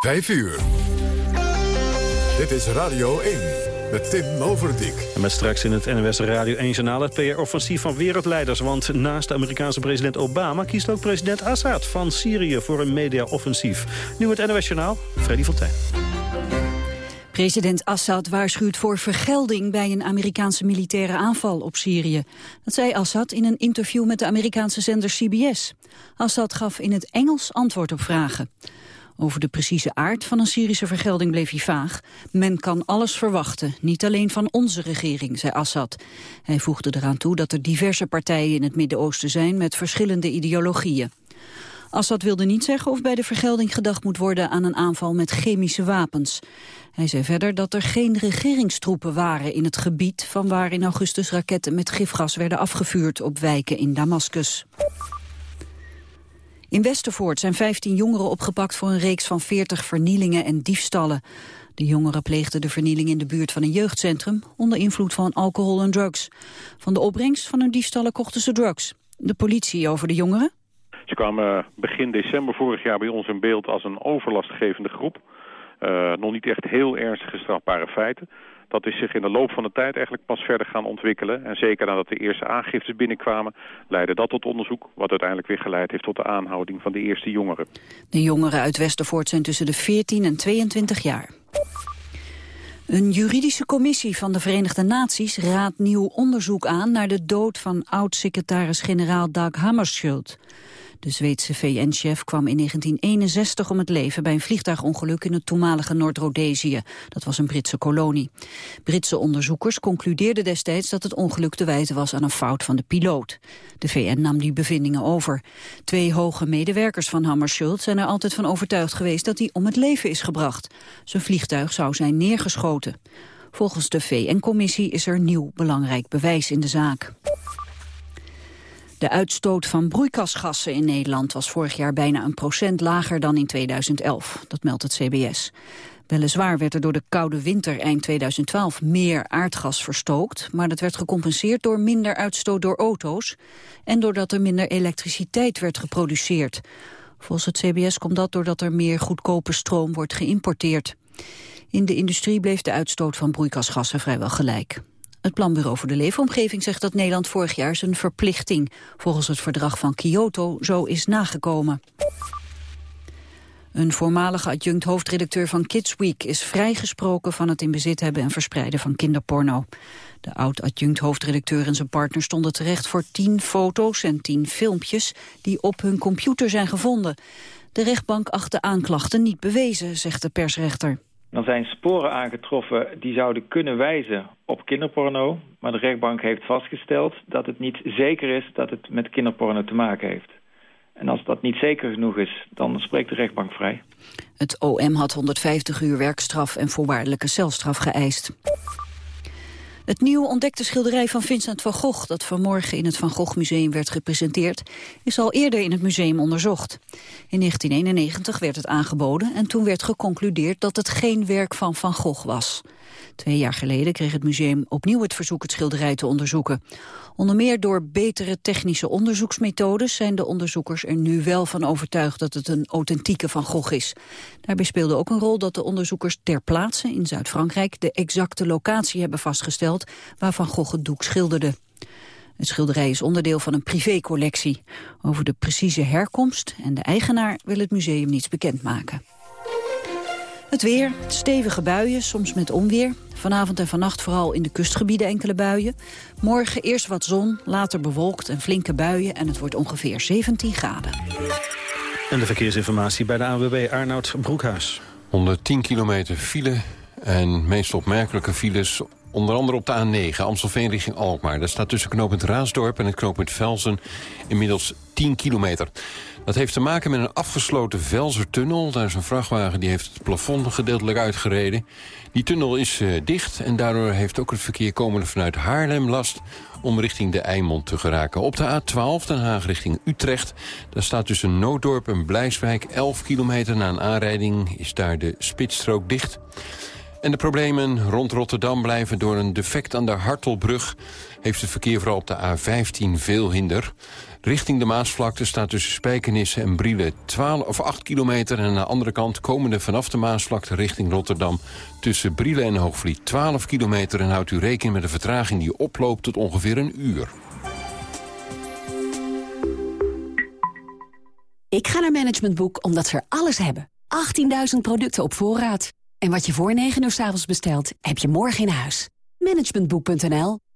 5 uur. Dit is Radio 1 met Tim Overdijk. En met straks in het NWS Radio 1-journaal het PR-offensief van wereldleiders. Want naast de Amerikaanse president Obama kiest ook president Assad van Syrië voor een media-offensief. Nu het NWS-journaal, Freddy Fontijn. President Assad waarschuwt voor vergelding bij een Amerikaanse militaire aanval op Syrië. Dat zei Assad in een interview met de Amerikaanse zender CBS. Assad gaf in het Engels antwoord op vragen. Over de precieze aard van een Syrische vergelding bleef hij vaag. Men kan alles verwachten, niet alleen van onze regering, zei Assad. Hij voegde eraan toe dat er diverse partijen in het Midden-Oosten zijn met verschillende ideologieën. Assad wilde niet zeggen of bij de vergelding gedacht moet worden aan een aanval met chemische wapens. Hij zei verder dat er geen regeringstroepen waren in het gebied van waar in augustus raketten met gifgas werden afgevuurd op wijken in Damascus. In Westervoort zijn 15 jongeren opgepakt voor een reeks van 40 vernielingen en diefstallen. De jongeren pleegden de vernieling in de buurt van een jeugdcentrum onder invloed van alcohol en drugs. Van de opbrengst van hun diefstallen kochten ze drugs. De politie over de jongeren? Ze kwamen begin december vorig jaar bij ons in beeld als een overlastgevende groep. Uh, nog niet echt heel ernstige strafbare feiten. Dat is zich in de loop van de tijd eigenlijk pas verder gaan ontwikkelen. En zeker nadat de eerste aangiftes binnenkwamen, leidde dat tot onderzoek... wat uiteindelijk weer geleid heeft tot de aanhouding van de eerste jongeren. De jongeren uit Westervoort zijn tussen de 14 en 22 jaar. Een juridische commissie van de Verenigde Naties raadt nieuw onderzoek aan naar de dood van oud-secretaris-generaal Dag Hammarskjöld. De Zweedse VN-chef kwam in 1961 om het leven bij een vliegtuigongeluk in het toenmalige Noord-Rhodesië. Dat was een Britse kolonie. Britse onderzoekers concludeerden destijds dat het ongeluk te wijten was aan een fout van de piloot. De VN nam die bevindingen over. Twee hoge medewerkers van Hammarskjöld zijn er altijd van overtuigd geweest dat hij om het leven is gebracht. Zijn vliegtuig zou zijn neergeschoten. Volgens de VN-commissie is er nieuw belangrijk bewijs in de zaak. De uitstoot van broeikasgassen in Nederland was vorig jaar bijna een procent lager dan in 2011. Dat meldt het CBS. Weliswaar werd er door de koude winter eind 2012 meer aardgas verstookt, maar dat werd gecompenseerd door minder uitstoot door auto's en doordat er minder elektriciteit werd geproduceerd. Volgens het CBS komt dat doordat er meer goedkope stroom wordt geïmporteerd. In de industrie bleef de uitstoot van broeikasgassen vrijwel gelijk. Het Planbureau voor de Leefomgeving zegt dat Nederland vorig jaar zijn verplichting volgens het verdrag van Kyoto zo is nagekomen. Een voormalige adjunct hoofdredacteur van Kids Week is vrijgesproken van het in bezit hebben en verspreiden van kinderporno. De oud-adjunct hoofdredacteur en zijn partner stonden terecht voor tien foto's en tien filmpjes die op hun computer zijn gevonden. De rechtbank acht de aanklachten niet bewezen, zegt de persrechter. Dan zijn sporen aangetroffen die zouden kunnen wijzen op kinderporno. Maar de rechtbank heeft vastgesteld dat het niet zeker is dat het met kinderporno te maken heeft. En als dat niet zeker genoeg is, dan spreekt de rechtbank vrij. Het OM had 150 uur werkstraf en voorwaardelijke celstraf geëist. Het nieuw ontdekte schilderij van Vincent van Gogh... dat vanmorgen in het Van Gogh Museum werd gepresenteerd... is al eerder in het museum onderzocht. In 1991 werd het aangeboden en toen werd geconcludeerd... dat het geen werk van Van Gogh was. Twee jaar geleden kreeg het museum opnieuw het verzoek het schilderij te onderzoeken. Onder meer door betere technische onderzoeksmethodes zijn de onderzoekers er nu wel van overtuigd dat het een authentieke Van Gogh is. Daarbij speelde ook een rol dat de onderzoekers ter plaatse in Zuid-Frankrijk de exacte locatie hebben vastgesteld waar Van Gogh het doek schilderde. Het schilderij is onderdeel van een privécollectie. Over de precieze herkomst en de eigenaar wil het museum niets bekendmaken. Het weer, stevige buien, soms met onweer. Vanavond en vannacht vooral in de kustgebieden enkele buien. Morgen eerst wat zon, later bewolkt en flinke buien... en het wordt ongeveer 17 graden. En de verkeersinformatie bij de ANWB Arnoud Broekhuis. 110 kilometer file en meest opmerkelijke files... Onder andere op de A9, Amstelveen richting Alkmaar. Dat staat tussen knooppunt Raasdorp en het knooppunt Velsen inmiddels 10 kilometer. Dat heeft te maken met een afgesloten Velsertunnel. Daar is een vrachtwagen die heeft het plafond gedeeltelijk uitgereden. Die tunnel is uh, dicht en daardoor heeft ook het verkeer komende vanuit Haarlem last om richting de Eimond te geraken. Op de A12 Den Haag richting Utrecht. Daar staat tussen Nooddorp en Blijswijk 11 kilometer na een aanrijding is daar de spitsstrook dicht. En de problemen rond Rotterdam blijven door een defect aan de Hartelbrug... heeft het verkeer vooral op de A15 veel hinder. Richting de Maasvlakte staat tussen Spijkenisse en Brielen 12 of 8 kilometer... en aan de andere kant komende vanaf de Maasvlakte richting Rotterdam... tussen Brielen en Hoogvliet 12 kilometer... en houdt u rekening met een vertraging die oploopt tot ongeveer een uur. Ik ga naar Management Boek omdat ze er alles hebben. 18.000 producten op voorraad. En wat je voor 9 uur s avonds bestelt, heb je morgen in huis. Managementboek.nl.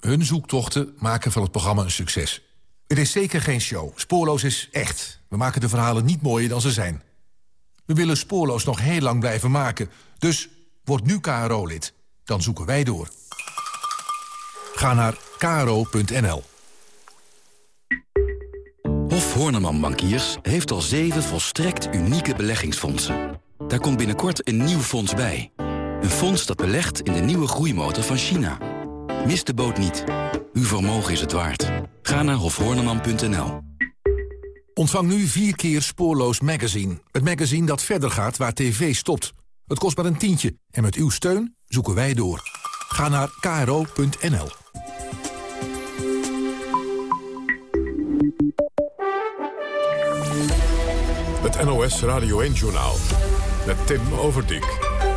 Hun zoektochten maken van het programma een succes. Het is zeker geen show. Spoorloos is echt. We maken de verhalen niet mooier dan ze zijn. We willen Spoorloos nog heel lang blijven maken. Dus word nu KRO-lid. Dan zoeken wij door. Ga naar kro.nl. Hof Horneman Bankiers heeft al zeven volstrekt unieke beleggingsfondsen. Daar komt binnenkort een nieuw fonds bij. Een fonds dat belegt in de nieuwe groeimotor van China. Mis de boot niet. Uw vermogen is het waard. Ga naar hofhorneman.nl. Ontvang nu vier keer Spoorloos Magazine. Het magazine dat verder gaat waar tv stopt. Het kost maar een tientje en met uw steun zoeken wij door. Ga naar kro.nl. Het NOS Radio 1-journaal met Tim Overdijk.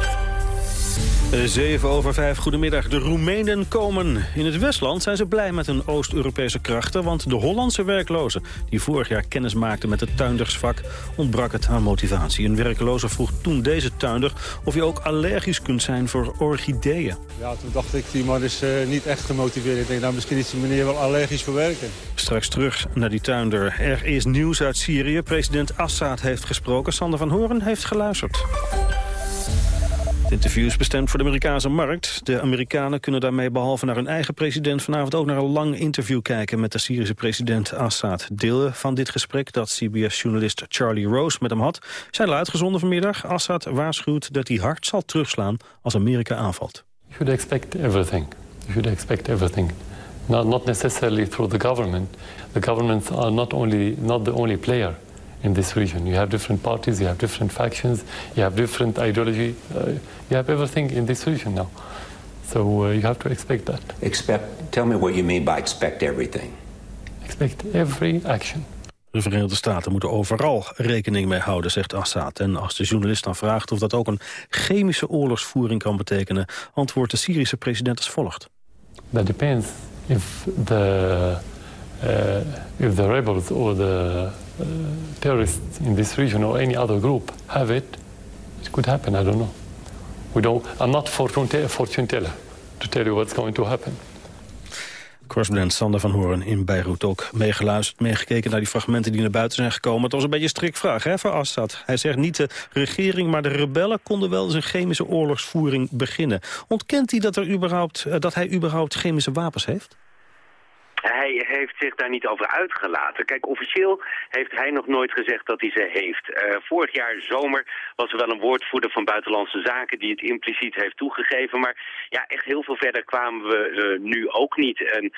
7 over 5, goedemiddag. De Roemenen komen. In het Westland zijn ze blij met hun Oost-Europese krachten... want de Hollandse werklozen die vorig jaar kennis maakten met het tuindersvak... ontbrak het aan motivatie. Een werkloze vroeg toen deze tuinder of je ook allergisch kunt zijn voor orchideeën. Ja, toen dacht ik, die man is uh, niet echt gemotiveerd. Ik denk, nou, misschien is die meneer wel allergisch voor werken. Straks terug naar die tuinder. Er is nieuws uit Syrië. President Assad heeft gesproken. Sander van Horen heeft geluisterd. Het interview is bestemd voor de Amerikaanse markt. De Amerikanen kunnen daarmee behalve naar hun eigen president... vanavond ook naar een lang interview kijken met de Syrische president Assad. Deel van dit gesprek dat CBS-journalist Charlie Rose met hem had... zijn al uitgezonden vanmiddag. Assad waarschuwt dat hij hard zal terugslaan als Amerika aanvalt. You should expect everything. You should expect everything. Not, not necessarily through the government. The governments are not, only, not the only player in this region. You have different parties, you have different factions, you have different ideology. Uh, you have everything in this region now. So uh, you have to expect that. Expect, tell me what you mean by expect everything. Expect every action. De Verenigde Staten moeten overal rekening mee houden, zegt Assad. En als de journalist dan vraagt of dat ook een chemische oorlogsvoering kan betekenen... antwoordt de Syrische president als volgt. That depends if the, uh, if the rebels or the uh, terrorists in this region or any other group have it. It could happen, I don't know. We don't, I'm not fortune, fortune teller to tell you what's going to happen. Correspondent Sander van Hoorn in Beirut ook meegeluisterd, meegekeken naar die fragmenten die naar buiten zijn gekomen. Het was een beetje een strikvraag hè, voor Assad. Hij zegt niet de regering, maar de rebellen konden wel een chemische oorlogsvoering beginnen. Ontkent hij dat, er überhaupt, eh, dat hij überhaupt chemische wapens heeft? Hij heeft zich daar niet over uitgelaten. Kijk, officieel heeft hij nog nooit gezegd dat hij ze heeft. Uh, vorig jaar zomer was er wel een woordvoerder van Buitenlandse Zaken die het impliciet heeft toegegeven. Maar ja, echt heel veel verder kwamen we uh, nu ook niet. En uh,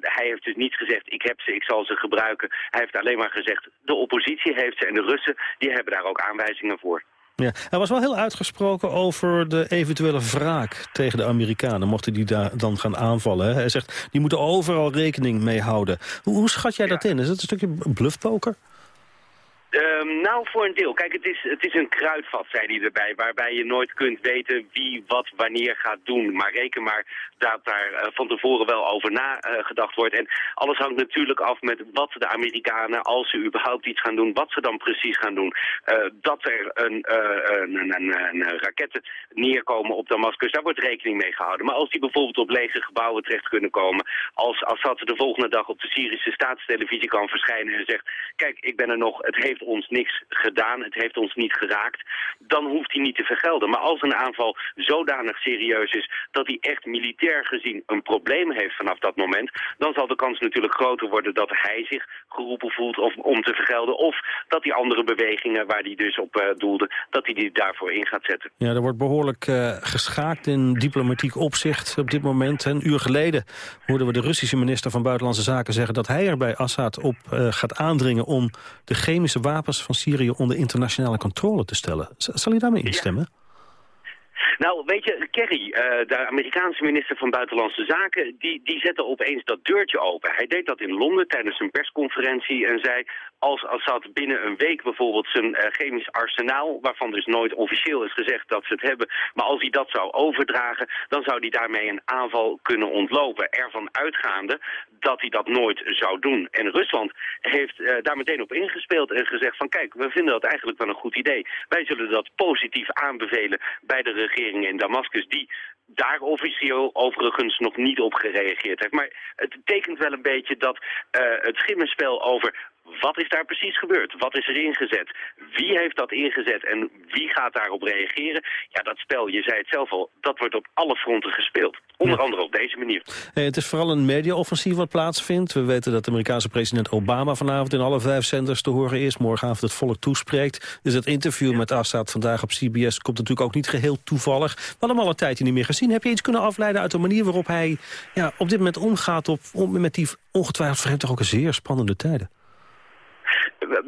hij heeft dus niet gezegd, ik heb ze, ik zal ze gebruiken. Hij heeft alleen maar gezegd, de oppositie heeft ze en de Russen, die hebben daar ook aanwijzingen voor. Ja, hij was wel heel uitgesproken over de eventuele wraak tegen de Amerikanen... mochten die daar dan gaan aanvallen. Hè? Hij zegt, die moeten overal rekening mee houden. Hoe, hoe schat jij dat in? Is het een stukje bluffpoker? Um, nou, voor een deel. Kijk, het is, het is een kruidvat, zei hij erbij, waarbij je nooit kunt weten wie wat wanneer gaat doen. Maar reken maar dat daar uh, van tevoren wel over nagedacht wordt. En alles hangt natuurlijk af met wat de Amerikanen, als ze überhaupt iets gaan doen, wat ze dan precies gaan doen. Uh, dat er een, een, een, een, een raketten neerkomen op Damascus, daar wordt rekening mee gehouden. Maar als die bijvoorbeeld op lege gebouwen terecht kunnen komen, als Assad de volgende dag op de Syrische staatstelevisie kan verschijnen en zegt, kijk, ik ben er nog, het heeft ons niks gedaan, het heeft ons niet geraakt, dan hoeft hij niet te vergelden. Maar als een aanval zodanig serieus is dat hij echt militair gezien een probleem heeft vanaf dat moment, dan zal de kans natuurlijk groter worden dat hij zich geroepen voelt of, om te vergelden. Of dat die andere bewegingen waar hij dus op uh, doelde, dat hij die daarvoor in gaat zetten. Ja, er wordt behoorlijk uh, geschaakt in diplomatiek opzicht op dit moment. Een uur geleden hoorden we de Russische minister van Buitenlandse Zaken zeggen dat hij er bij Assad op uh, gaat aandringen om de chemische van Syrië onder internationale controle te stellen. Zal u daarmee instemmen? Ja. Nou, weet je, Kerry, uh, de Amerikaanse minister van Buitenlandse Zaken, die, die zette opeens dat deurtje open. Hij deed dat in Londen tijdens een persconferentie en zei... als Assad binnen een week bijvoorbeeld zijn uh, chemisch arsenaal... waarvan dus nooit officieel is gezegd dat ze het hebben... maar als hij dat zou overdragen, dan zou hij daarmee een aanval kunnen ontlopen. Ervan uitgaande dat hij dat nooit zou doen. En Rusland heeft uh, daar meteen op ingespeeld en gezegd van... kijk, we vinden dat eigenlijk wel een goed idee. Wij zullen dat positief aanbevelen bij de regering in Damascus... die daar officieel overigens nog niet op gereageerd heeft. Maar het betekent wel een beetje dat uh, het schimmenspel over wat is daar precies gebeurd? Wat is er ingezet? Wie heeft dat ingezet en wie gaat daarop reageren? Ja, dat spel, je zei het zelf al, dat wordt op alle fronten gespeeld. Onder ja. andere op deze manier. Hey, het is vooral een mediaoffensief wat plaatsvindt. We weten dat de Amerikaanse president Obama vanavond in alle vijf zenders te horen is. Morgenavond het volk toespreekt. Dus het interview met Assad vandaag op CBS komt natuurlijk ook niet geheel toevallig. We hadden hem al een tijdje niet meer gezien. Heb je iets kunnen afleiden uit de manier waarop hij ja, op dit moment omgaat... Op, om, met die ongetwijfeld voor hem toch ook een zeer spannende tijden?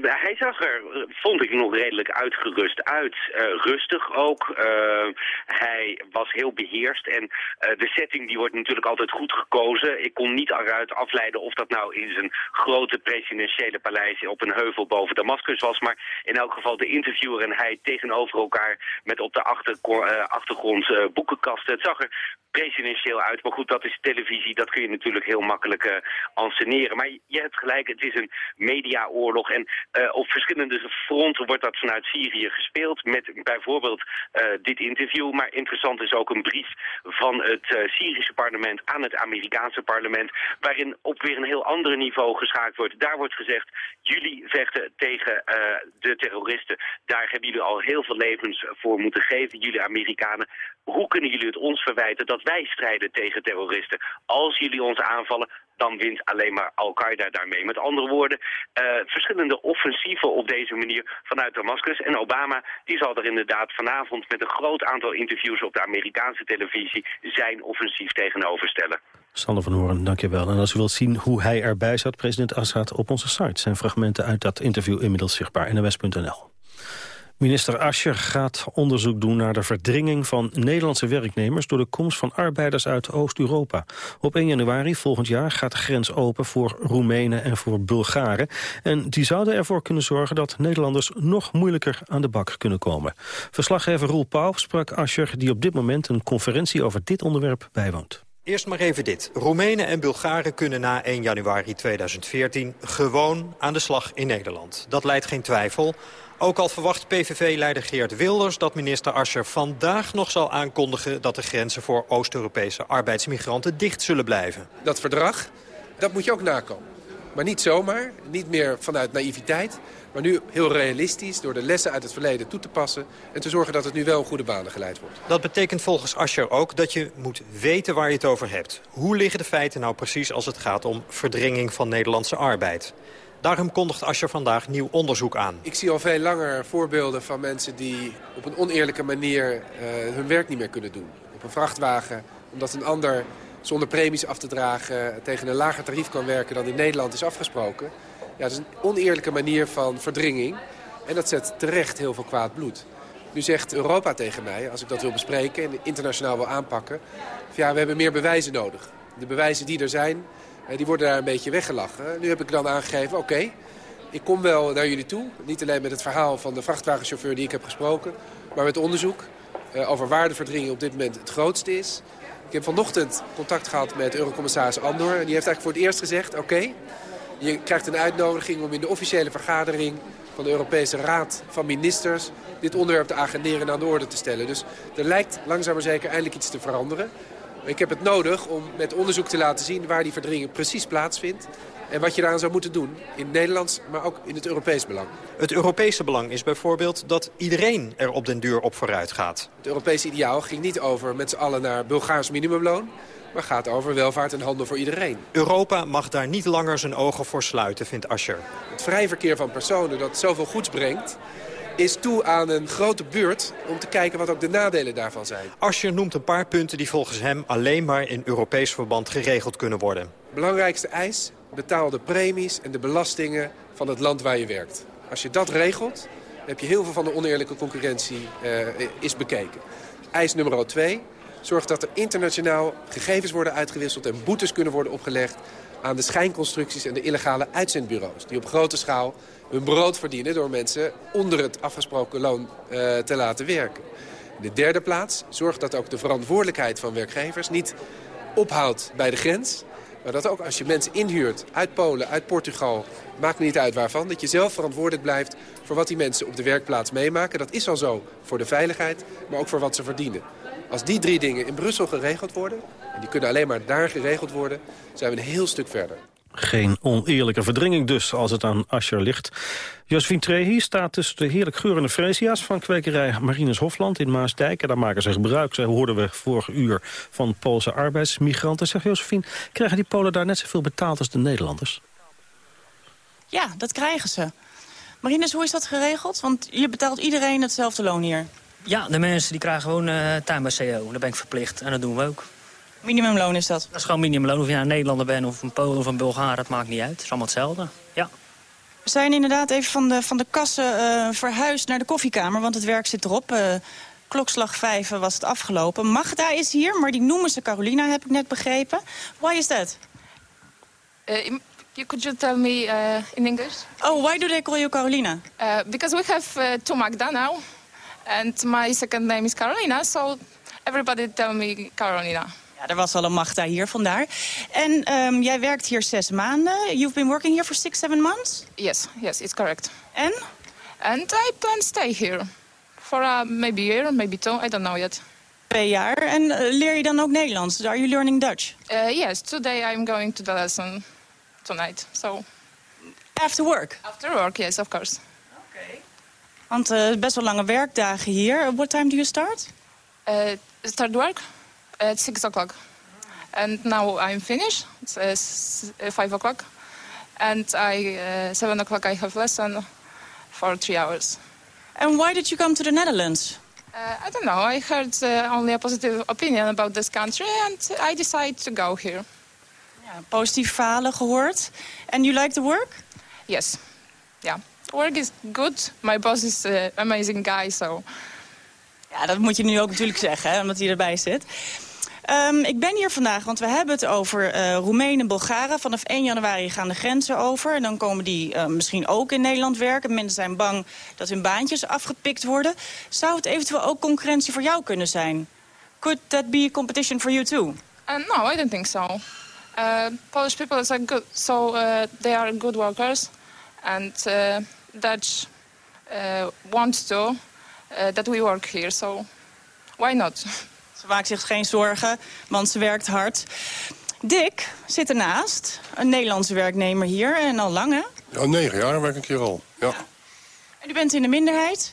Hij zag er, vond ik, nog redelijk uitgerust uit. Uh, rustig ook. Uh, hij was heel beheerst. En uh, de setting die wordt natuurlijk altijd goed gekozen. Ik kon niet eruit afleiden of dat nou in zijn grote presidentiële paleis op een heuvel boven Damascus was. Maar in elk geval de interviewer en hij tegenover elkaar met op de achter, achtergrond boekenkasten. Het zag er presidentieel uit. Maar goed, dat is televisie. Dat kun je natuurlijk heel makkelijk uh, anseneren. Maar je hebt gelijk, het is een mediaoorlog. En uh, op verschillende fronten wordt dat vanuit Syrië gespeeld. Met bijvoorbeeld uh, dit interview. Maar interessant is ook een brief van het Syrische parlement aan het Amerikaanse parlement. Waarin op weer een heel ander niveau geschaakt wordt. Daar wordt gezegd, jullie vechten tegen de terroristen. Daar hebben jullie al heel veel levens voor moeten geven, jullie Amerikanen. Hoe kunnen jullie het ons verwijten dat wij strijden tegen terroristen? Als jullie ons aanvallen, dan wint alleen maar Al-Qaeda daarmee. Met andere woorden, uh, verschillende offensieven op deze manier vanuit Damascus. En Obama die zal er inderdaad vanavond met een groot aantal interviews op de Amerikaanse televisie zijn offensief tegenover stellen. Sander van Hoorn, dankjewel. En als u wilt zien hoe hij erbij zat, president Assad, op onze site zijn fragmenten uit dat interview inmiddels zichtbaar. nws.nl. Minister Ascher gaat onderzoek doen naar de verdringing van Nederlandse werknemers door de komst van arbeiders uit Oost-Europa. Op 1 januari volgend jaar gaat de grens open voor Roemenen en voor Bulgaren. En die zouden ervoor kunnen zorgen dat Nederlanders nog moeilijker aan de bak kunnen komen. Verslaggever Roel Pauw sprak Ascher die op dit moment een conferentie over dit onderwerp bijwoont. Eerst maar even dit. Roemenen en Bulgaren kunnen na 1 januari 2014 gewoon aan de slag in Nederland. Dat leidt geen twijfel. Ook al verwacht PVV-leider Geert Wilders dat minister Ascher vandaag nog zal aankondigen... dat de grenzen voor Oost-Europese arbeidsmigranten dicht zullen blijven. Dat verdrag, dat moet je ook nakomen. Maar niet zomaar, niet meer vanuit naïviteit... maar nu heel realistisch door de lessen uit het verleden toe te passen... en te zorgen dat het nu wel goede banen geleid wordt. Dat betekent volgens Ascher ook dat je moet weten waar je het over hebt. Hoe liggen de feiten nou precies als het gaat om verdringing van Nederlandse arbeid? Daarom kondigt Ascher vandaag nieuw onderzoek aan. Ik zie al veel langer voorbeelden van mensen die op een oneerlijke manier uh, hun werk niet meer kunnen doen. Op een vrachtwagen, omdat een ander zonder premies af te dragen tegen een lager tarief kan werken dan in Nederland is afgesproken. Ja, dat is een oneerlijke manier van verdringing. En dat zet terecht heel veel kwaad bloed. Nu zegt Europa tegen mij, als ik dat wil bespreken en internationaal wil aanpakken... ja, we hebben meer bewijzen nodig. De bewijzen die er zijn, die worden daar een beetje weggelachen. Nu heb ik dan aangegeven, oké, ik kom wel naar jullie toe. Niet alleen met het verhaal van de vrachtwagenchauffeur die ik heb gesproken... maar met onderzoek uh, over waar de verdringing op dit moment het grootste is. Ik heb vanochtend contact gehad met Eurocommissaris Andor. En die heeft eigenlijk voor het eerst gezegd... oké, je krijgt een uitnodiging om in de officiële vergadering... van de Europese Raad van Ministers... dit onderwerp te agenderen en aan de orde te stellen. Dus er lijkt langzaam maar zeker eindelijk iets te veranderen. Ik heb het nodig om met onderzoek te laten zien waar die verdringing precies plaatsvindt. En wat je daaraan zou moeten doen, in het Nederlands, maar ook in het Europees belang. Het Europese belang is bijvoorbeeld dat iedereen er op den duur op vooruit gaat. Het Europese ideaal ging niet over met z'n allen naar Bulgaars minimumloon... maar gaat over welvaart en handel voor iedereen. Europa mag daar niet langer zijn ogen voor sluiten, vindt Ascher. Het vrije verkeer van personen dat zoveel goeds brengt is toe aan een grote buurt om te kijken wat ook de nadelen daarvan zijn. Ascher noemt een paar punten die volgens hem alleen maar in Europees verband geregeld kunnen worden. Belangrijkste eis, betaal de premies en de belastingen van het land waar je werkt. Als je dat regelt, heb je heel veel van de oneerlijke concurrentie uh, is bekeken. Eis nummer 2, zorg dat er internationaal gegevens worden uitgewisseld en boetes kunnen worden opgelegd aan de schijnconstructies en de illegale uitzendbureaus... die op grote schaal hun brood verdienen door mensen onder het afgesproken loon uh, te laten werken. In de derde plaats zorgt dat ook de verantwoordelijkheid van werkgevers niet ophoudt bij de grens... maar dat ook als je mensen inhuurt uit Polen, uit Portugal... maakt niet uit waarvan, dat je zelf verantwoordelijk blijft... voor wat die mensen op de werkplaats meemaken. Dat is al zo voor de veiligheid, maar ook voor wat ze verdienen. Als die drie dingen in Brussel geregeld worden... en die kunnen alleen maar daar geregeld worden... zijn we een heel stuk verder. Geen oneerlijke verdringing dus, als het aan Ascher ligt. Josephine Trehi staat tussen de heerlijk geurende freesia's... van kwekerij Marinus Hofland in Maasdijk. En daar maken ze gebruik, zo hoorden we vorig uur... van Poolse arbeidsmigranten. Zeg Josephine, krijgen die Polen daar net zoveel betaald als de Nederlanders? Ja, dat krijgen ze. Marinus, hoe is dat geregeld? Want je betaalt iedereen hetzelfde loon hier. Ja, de mensen die krijgen gewoon uh, tuin bij CO. Daar ben ik verplicht en dat doen we ook. Minimumloon is dat? Dat is gewoon minimumloon. Of je nou een Nederlander bent of een Pool of een Bulgaar, dat maakt niet uit. Het is allemaal hetzelfde, ja. We zijn inderdaad even van de, van de kassen uh, verhuisd naar de koffiekamer, want het werk zit erop. Uh, klokslag vijf was het afgelopen. Magda is hier, maar die noemen ze Carolina, heb ik net begrepen. Why is that? Uh, you could you tell me uh, in English? Oh, why do they call you Carolina? Uh, because we have uh, two Magda now. And my second name is Carolina, so everybody tell me Carolina. Ja, er was al een Magda hier, vandaar. En um, jij werkt hier zes maanden. You've been working here for six, seven months? Yes, yes, it's correct. En? And I plan to stay here. For uh, maybe a year, maybe two, I don't know yet. Twee jaar. En uh, leer je dan ook Nederlands? Are you learning Dutch? Uh, yes, today I'm going to the lesson tonight, so... After work? After work, yes, of course. Okay. Want uh, best wel lange werkdagen hier. What time do you start? Uh, start work at six o'clock. And now I'm finished. It's uh, five o'clock. And I, uh, seven o'clock I have lesson for three hours. And why did you come to the Netherlands? Uh, I don't know. I heard uh, only a positive opinion about this country, and I decided to go here. Ja, verhalen gehoord. And you like the work? Yes. Yeah. Work is good. My boss is an amazing guy, so... Ja, dat moet je nu ook natuurlijk zeggen, hè, omdat hij erbij zit. Um, ik ben hier vandaag, want we hebben het over uh, Roemenen en Bulgaren. Vanaf 1 januari gaan de grenzen over. En dan komen die uh, misschien ook in Nederland werken. Mensen zijn bang dat hun baantjes afgepikt worden. Zou het eventueel ook concurrentie voor jou kunnen zijn? Could that be a competition for you too? Uh, no, I don't think so. Uh, Polish people are good, so uh, they are good workers. And uh, Dutch want to that we work here, so why not? Ze maakt zich geen zorgen, want ze werkt hard. Dick zit ernaast, een Nederlandse werknemer hier en al lang, hè? Ja, negen jaar werk ik hier al, ja. En u bent in de minderheid?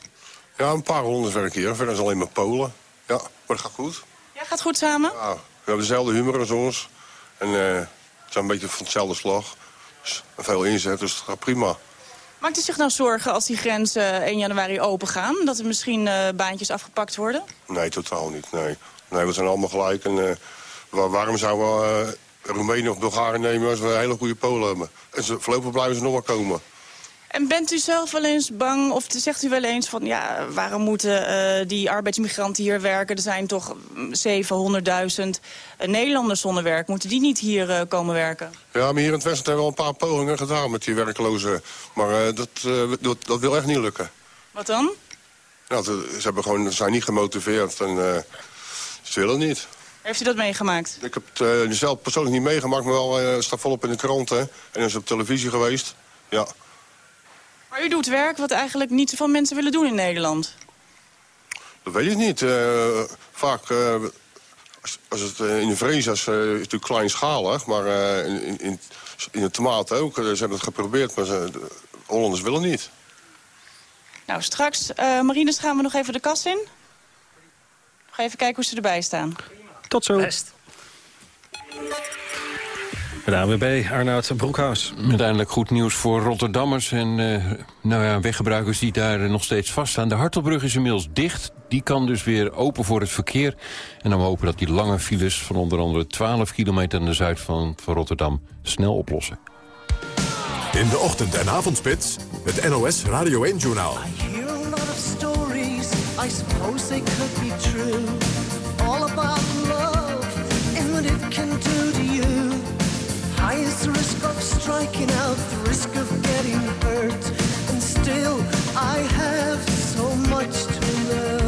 Ja, een paar honderd werk hier, verder is alleen maar Polen. Ja, maar het gaat goed. Ja, gaat goed samen? Ja, we hebben dezelfde humor als ons. En uh, we zijn een beetje van hetzelfde slag. Dus veel inzet, dus het gaat prima. Maakt u zich nou zorgen als die grenzen 1 januari open gaan? Dat er misschien uh, baantjes afgepakt worden? Nee, totaal niet. Nee, nee we zijn allemaal gelijk. En, waar, waarom zouden we uh, Roemenen of Bulgaren nemen als we een hele goede Polen hebben? En ze, voorlopig blijven ze nog wel komen. En bent u zelf wel eens bang, of zegt u wel eens van... ja, waarom moeten uh, die arbeidsmigranten hier werken? Er zijn toch 700.000 Nederlanders zonder werk. Moeten die niet hier uh, komen werken? Ja, maar hier in het Westen hebben we al een paar pogingen gedaan met die werklozen. Maar uh, dat, dat, dat, wil echt niet lukken. Wat dan? Nou, ze, hebben gewoon, zijn niet gemotiveerd en ze willen niet. Heeft u dat meegemaakt? Ik heb het zelf persoonlijk niet meegemaakt, maar wel staat volop in de kranten. En is op televisie geweest. Ja. Maar u doet werk wat eigenlijk niet zoveel mensen willen doen in Nederland. Dat weet ik niet. Uh, vaak uh, Als, als het eh, in de vreesjas eh, is natuurlijk kleinschalig, maar eh, in, in, in de tomaten ook. Eh, Ze hebben het geprobeerd, maar ze, de Hollanders willen niet. Nou, straks, eh Marines, gaan we nog even de kast in. Nog even kijken hoe ze erbij staan. Tot zo. De AWB, Arnoud Broekhuis. Uiteindelijk goed nieuws voor Rotterdammers en eh, nou ja, weggebruikers die daar eh, nog steeds vaststaan. De Hartelbrug is inmiddels dicht. Die kan dus weer open voor het verkeer. En dan hopen dat die lange files van onder andere 12 kilometer aan de zuid van, van Rotterdam snel oplossen. In de ochtend- en avondspits, het NOS Radio 1-journaal. hear a lot of stories, I suppose they could be true. Striking out, the risk of getting hurt. And still, I have so much to learn.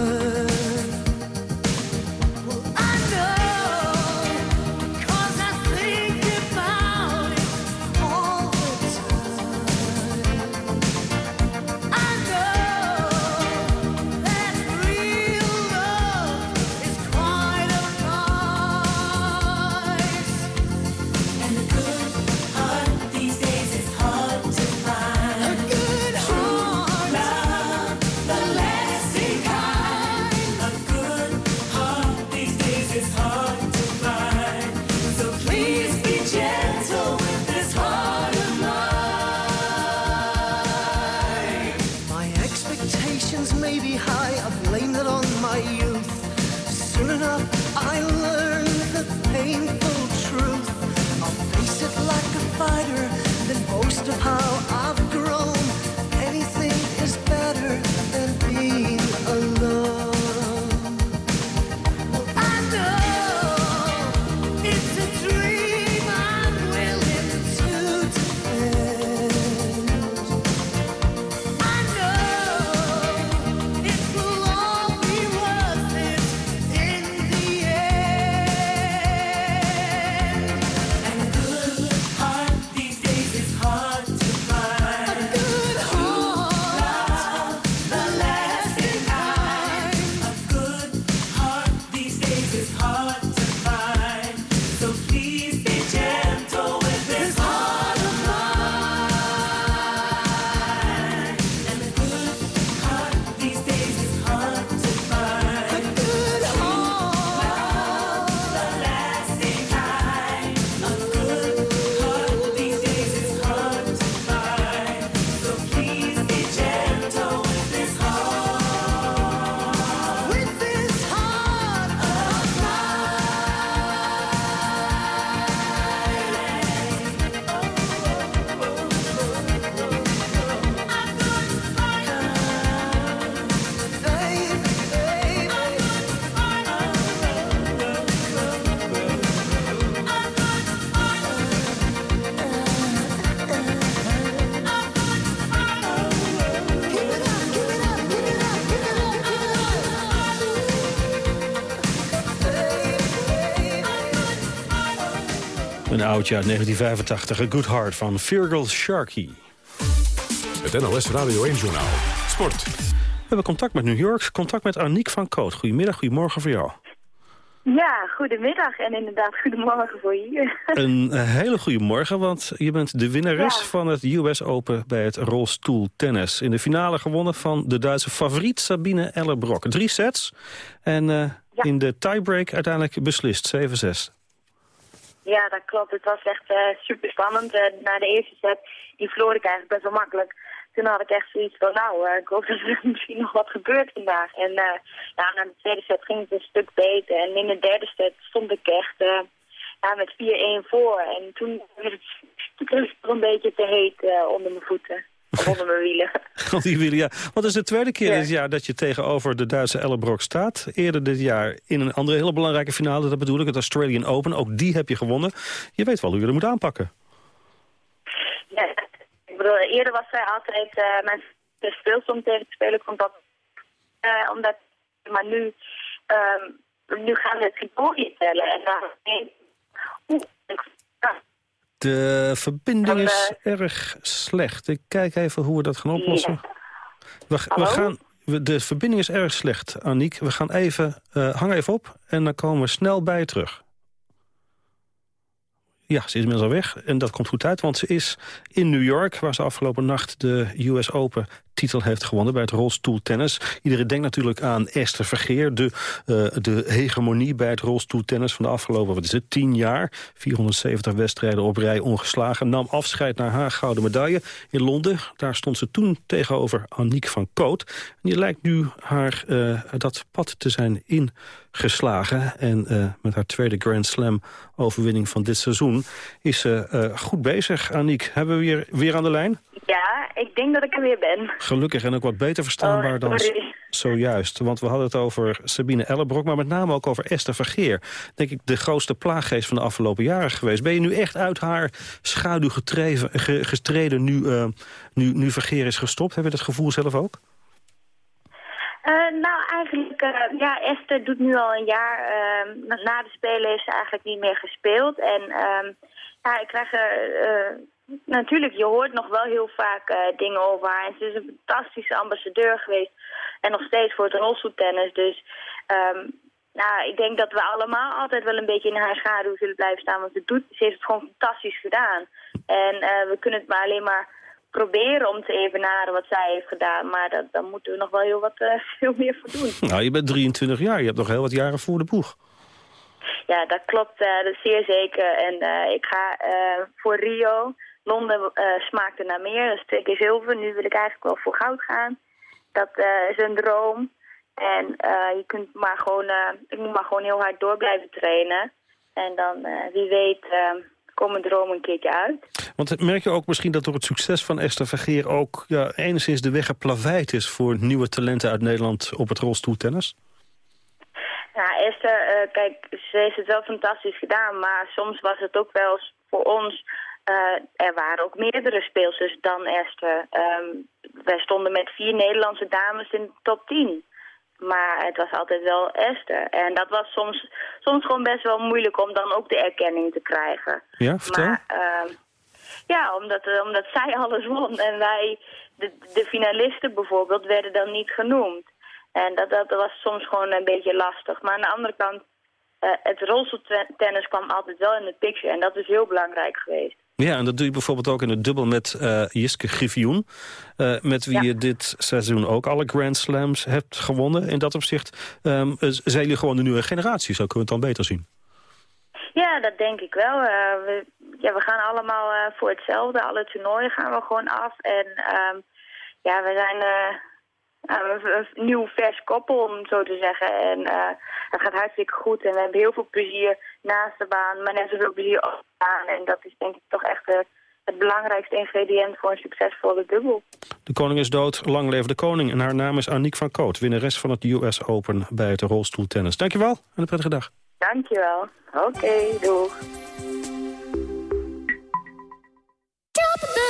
Oudje uit 1985, A Good Heart van Virgil Sharkey. Het NOS Radio 1-journaal. Sport. We hebben contact met New York, contact met Aniek van Koot. Goedemiddag, goedemorgen voor jou. Ja, goedemiddag en inderdaad goedemorgen voor hier. Een eh, hele goede morgen, want je bent de winnares Ja. van het US Open bij het rolstoeltennis. In de finale gewonnen van de Duitse favoriet Sabine Ellerbrock. Drie sets en eh, in de tiebreak uiteindelijk beslist, 7-6. Ja, dat klopt. Het was echt super spannend. na de eerste set, die verloor ik eigenlijk best wel makkelijk. Toen had ik echt zoiets van, nou, eh, ik hoop dat er misschien nog wat gebeurt vandaag. En eh ja, na de tweede set ging het een stuk beter. En in de derde set stond ik echt eh, ja, met 4-1 voor. En toen werd het een beetje te heet eh, onder mijn voeten. Onder mijn wielen. Al die wielen, ja. Wat is de tweede keer Ja. dit jaar dat je tegenover de Duitse Ellerbrock staat? Eerder dit jaar in een andere hele belangrijke finale, dat bedoel ik, het Australian Open. Ook die heb je gewonnen. Je weet wel hoe je dat moet aanpakken. Ja, ik bedoel, eerder was zij altijd eh mijn speelsom tegen te spelen. Dat, eh, omdat, maar nu, ehm, nu gaan we het Tripoli tellen. En dan Oeh, ja, De verbinding Dan, is erg slecht. Ik kijk even hoe we dat gaan oplossen. We, gaan... we- de verbinding is erg slecht, Aniek. We gaan even, eh hang even op en dan komen we snel bij je terug. Ja, ze is inmiddels al weg en dat komt goed uit, want ze is in New York... waar ze afgelopen nacht de US Open titel heeft gewonnen bij het rolstoeltennis. Iedereen denkt natuurlijk aan Esther Vergeer, de, eh, de hegemonie bij het rolstoeltennis van de afgelopen, wat is het, tien jaar. 470 wedstrijden op rij ongeslagen. Nam afscheid naar haar gouden medaille in Londen. Daar stond ze toen tegenover Aniek van Koot. En die lijkt nu haar eh, dat pad te zijn ingeslagen. En eh, met haar tweede Grand Slam overwinning van dit seizoen is ze eh, goed bezig. Aniek, hebben we weer, weer aan de lijn? Ja, ik denk dat ik er weer ben. Gelukkig en ook wat beter verstaanbaar Oh, dan zojuist. Want we hadden het over Sabine Ellebrok, maar met name ook over Esther Vergeer. Denk ik de grootste plaaggeest van de afgelopen jaren geweest. Ben je nu echt uit haar schaduw getreven, ge- gestreden nu, eh, nu, nu Vergeer is gestopt? Heb je dat gevoel zelf ook? Eh, nou, eigenlijk, eh, ja, Esther doet nu al een jaar. ehm, na- de Spelen heeft ze eigenlijk niet meer gespeeld. En ehm, ja, ik krijg er... eh, natuurlijk, je hoort nog wel heel vaak dingen over haar. En ze is een fantastische ambassadeur geweest. En nog steeds voor het rolstoeltennis. Dus ehm, nou, ik denk dat we allemaal altijd wel een beetje in haar schaduw zullen blijven staan. Want ze, doet, ze heeft het gewoon fantastisch gedaan. En we kunnen het maar alleen maar proberen om te evenaren wat zij heeft gedaan. Maar dat, daar moeten we nog wel heel wat eh, veel meer voor doen. Nou, je bent 23 jaar, je hebt nog heel wat jaren voor de boeg. Ja, dat klopt. eh, dat is zeer zeker. En eh, ik ga voor Rio. Londen smaakte naar meer. Dat is twee keer zilver. Nu wil ik eigenlijk wel voor goud gaan. Dat is een droom. En je kunt maar gewoon, ik moet maar gewoon heel hard door blijven trainen. En dan, wie weet, komt mijn droom een keertje uit. Want merk je ook misschien dat door het succes van Esther Vergeer... ook ja, enigszins de weg geplaveid is voor nieuwe talenten uit Nederland op het rolstoeltennis? Ja, Esther, eh, kijk, ze heeft het wel fantastisch gedaan, maar soms was het ook wel voor ons... eh, er waren ook meerdere speelsters dan Esther. Ehm, wij stonden met vier Nederlandse dames in de top 10. Maar het was altijd wel Esther. En dat was soms, soms gewoon best wel moeilijk om dan ook de erkenning te krijgen. Ja, vertel. Maar ehm, ja, omdat, eh, omdat zij alles won. En wij, de, de finalisten bijvoorbeeld, werden dan niet genoemd. En dat, dat was soms gewoon een beetje lastig. Maar aan de andere kant, eh, het rolstoeltennis kwam altijd wel in de picture. En dat is heel belangrijk geweest. Ja, en dat doe je bijvoorbeeld ook in het dubbel met eh Jiske Griffioen. met wie Ja. je dit seizoen ook alle Grand Slams hebt gewonnen. In dat opzicht eh, zijn jullie gewoon de nieuwe generatie. Zo kunnen we het dan beter zien. Ja, dat denk ik wel. Eh, we, we gaan allemaal eh, voor hetzelfde. Alle toernooien gaan we gewoon af. En ehm, ja, we zijn eh, een, nieuw vers koppel, om zo te zeggen. En het gaat hartstikke goed. En we hebben heel veel plezier naast de baan, maar net zoveel plezier op de baan. En dat is denk ik toch echt het belangrijkste ingrediënt voor een succesvolle dubbel. De koning is dood, lang leef de koning. En haar naam is Aniek van Koot, winnares van het US Open bij het rolstoeltennis. Dankjewel en een prettige dag. Dankjewel. Oké, doeg.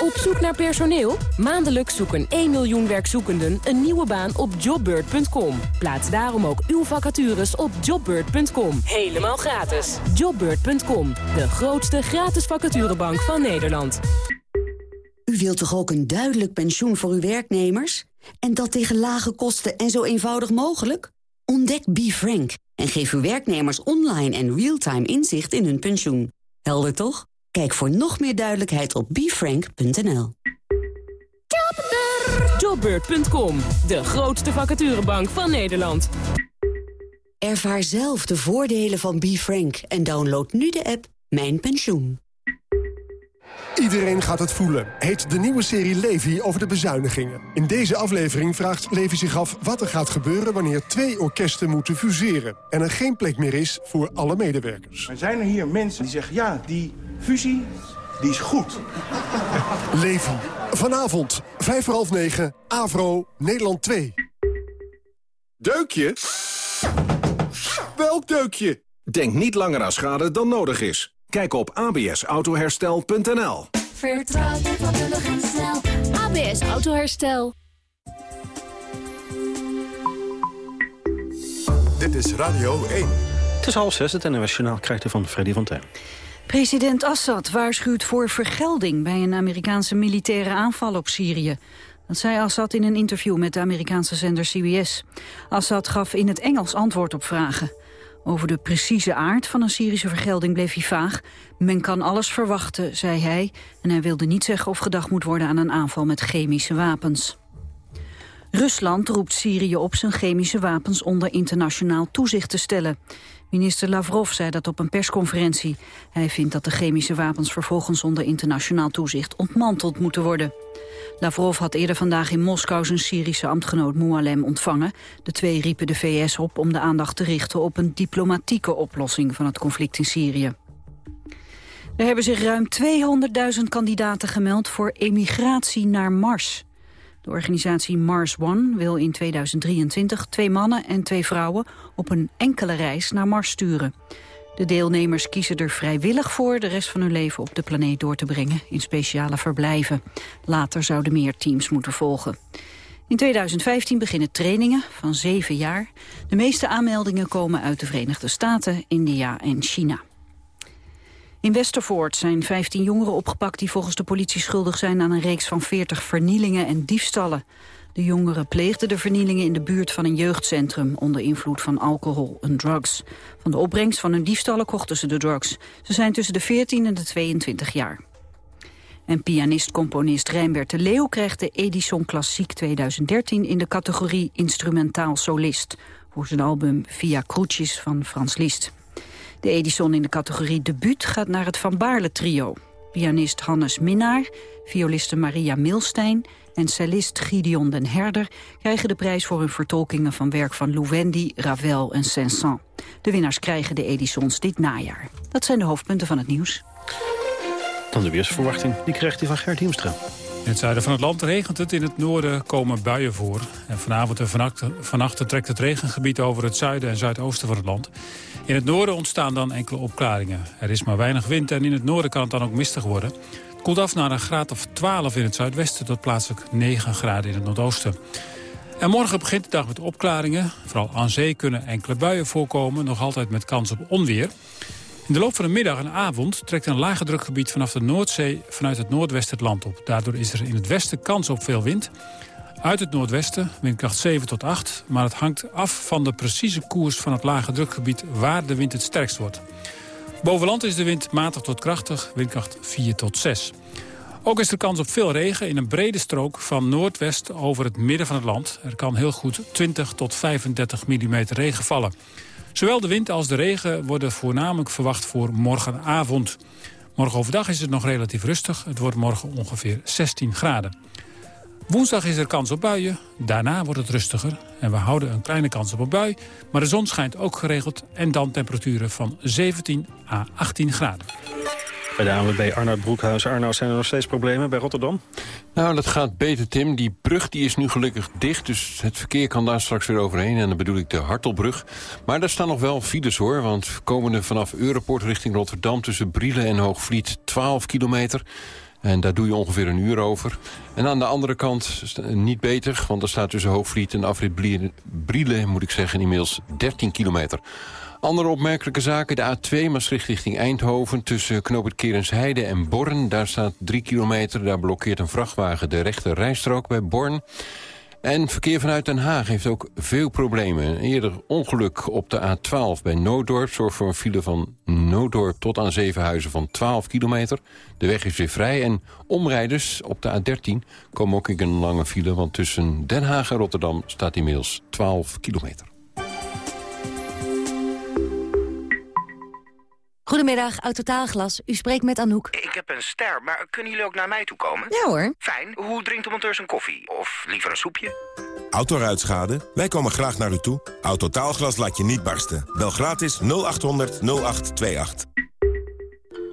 Op zoek naar personeel? Maandelijks zoeken 1 miljoen werkzoekenden een nieuwe baan op jobbird.com. Plaats daarom ook uw vacatures op jobbird.com. Helemaal gratis. Jobbird.com, de grootste gratis vacaturebank van Nederland. U wilt toch ook een duidelijk pensioen voor uw werknemers? En dat tegen lage kosten en zo eenvoudig mogelijk? Ontdek BeFrank en geef uw werknemers online en real-time inzicht in hun pensioen. Helder toch? Kijk voor nog meer duidelijkheid op befrank.nl. Jobbird.com, de grootste vacaturebank van Nederland. Ervaar zelf de voordelen van BeFrank en download nu de app Mijn Pensioen. Iedereen gaat het voelen, heet de nieuwe serie Levi over de bezuinigingen. In deze aflevering vraagt Levi zich af wat er gaat gebeuren... wanneer twee orkesten moeten fuseren... en er geen plek meer is voor alle medewerkers. Er zijn er hier mensen die zeggen, ja, die fusie, die is goed. Levi, vanavond, vijf voor half negen, Avro, Nederland 2. Deukje? Welk deukje? Denk niet langer aan schade dan nodig is. Kijk op absautoherstel.nl. Vertrouw je vakkundig en snel. ABS Autoherstel. Dit is Radio 1. Het is half zes, het NOS Journaal krijgt u van Freddy van Tijn. President Assad waarschuwt voor vergelding bij een Amerikaanse militaire aanval op Syrië. Dat zei Assad in een interview met de Amerikaanse zender CBS. Assad gaf in het Engels antwoord op vragen. Over de precieze aard van een Syrische vergelding bleef hij vaag. Men kan alles verwachten, zei hij. En hij wilde niet zeggen of gedacht moet worden aan een aanval met chemische wapens. Rusland roept Syrië op zijn chemische wapens onder internationaal toezicht te stellen. Minister Lavrov zei dat op een persconferentie. Hij vindt dat de chemische wapens vervolgens onder internationaal toezicht ontmanteld moeten worden. Lavrov had eerder vandaag in Moskou zijn Syrische ambtgenoot Moualem ontvangen. De twee riepen de VS op om de aandacht te richten op een diplomatieke oplossing van het conflict in Syrië. Er hebben zich ruim 200.000 kandidaten gemeld voor emigratie naar Mars. De organisatie Mars One wil in 2023 twee mannen en twee vrouwen op een enkele reis naar Mars sturen. De deelnemers kiezen er vrijwillig voor de rest van hun leven op de planeet door te brengen in speciale verblijven. Later zouden meer teams moeten volgen. In 2015 beginnen trainingen van zeven jaar. De meeste aanmeldingen komen uit de Verenigde Staten, India en China. In Westervoort zijn 15 jongeren opgepakt die volgens de politie schuldig zijn aan een reeks van 40 vernielingen en diefstallen. De jongeren pleegden de vernielingen in de buurt van een jeugdcentrum onder invloed van alcohol en drugs. Van de opbrengst van hun diefstallen kochten ze de drugs. Ze zijn tussen de 14 en de 22 jaar. En pianist-componist Rijnbert de Leeuw krijgt de Edison Klassiek 2013 in de categorie instrumentaal solist voor zijn album Via Crucis van Frans Liszt. De Edison in de categorie debuut gaat naar het Van Baarle trio. Pianist Hannes Minnaar, violiste Maria Milstein en cellist Gideon den Herder krijgen de prijs voor hun vertolkingen van werk van Louvendi, Ravel en Saint-Saëns. De winnaars krijgen de Edisons dit najaar. Dat zijn de hoofdpunten van het nieuws. Dan de weersverwachting. Die krijgt hij van Gert Hiemstra. In het zuiden van het land regent het. In het noorden komen buien voor. En vanavond en vannacht, trekt het regengebied over het zuiden en zuidoosten van het land. In het noorden ontstaan dan enkele opklaringen. Er is maar weinig wind en in het noorden kan het dan ook mistig worden. Het koelt af naar een graad of 12 in het zuidwesten... tot plaatselijk 9 graden in het noordoosten. En morgen begint de dag met opklaringen. Vooral aan zee kunnen enkele buien voorkomen, nog altijd met kans op onweer. In de loop van de middag en avond trekt een lage drukgebied vanaf de Noordzee vanuit het noordwesten het land op. Daardoor is er in het westen kans op veel wind. Uit het noordwesten, windkracht 7 tot 8. Maar het hangt af van de precieze koers van het lage drukgebied waar de wind het sterkst wordt. Bovenland is de wind matig tot krachtig, windkracht 4 tot 6. Ook is er kans op veel regen in een brede strook van noordwest over het midden van het land. Er kan heel goed 20 tot 35 mm regen vallen. Zowel de wind als de regen worden voornamelijk verwacht voor morgenavond. Morgen overdag is het nog relatief rustig. Het wordt morgen ongeveer 16 graden. Woensdag is er kans op buien, daarna wordt het rustiger en we houden een kleine kans op een bui. Maar de zon schijnt ook geregeld en dan temperaturen van 17 à 18 graden. Bij de ANWB Arnoud Broekhuis. Arnoud, zijn er nog steeds problemen bij Rotterdam? Nou, dat gaat beter, Tim. Die brug die is nu gelukkig dicht, dus het verkeer kan daar straks weer overheen. En dan bedoel ik de Hartelbrug. Maar daar staan nog wel files, hoor. Want komende vanaf Europort richting Rotterdam... tussen Brielen en Hoogvliet 12 kilometer... En daar doe je ongeveer een uur over. En aan de andere kant niet beter, want er staat tussen Hoogvliet en Afrit moet ik zeggen, inmiddels 13 kilometer. Andere opmerkelijke zaken, de A2 Maastricht richting Eindhoven... tussen Knoop Kerensheide en Born. Daar staat 3 kilometer, daar blokkeert een vrachtwagen de rechte rijstrook bij Born. En verkeer vanuit Den Haag heeft ook veel problemen. Eerder ongeluk op de A12 bij Noodorp... zorgt voor een file van Noodorp tot aan Zevenhuizen van 12 kilometer. De weg is weer vrij en omrijders op de A13 komen ook in een lange file... want tussen Den Haag en Rotterdam staat inmiddels 12 kilometer. Goedemiddag, Autotaalglas. U spreekt met Anouk. Ik heb een ster, maar kunnen jullie ook naar mij toe komen? Ja hoor. Fijn. Hoe drinkt de monteur zijn koffie? Of liever een soepje? Autoruitschade? Wij komen graag naar u toe. Autotaalglas laat je niet barsten. Bel gratis 0800 0828.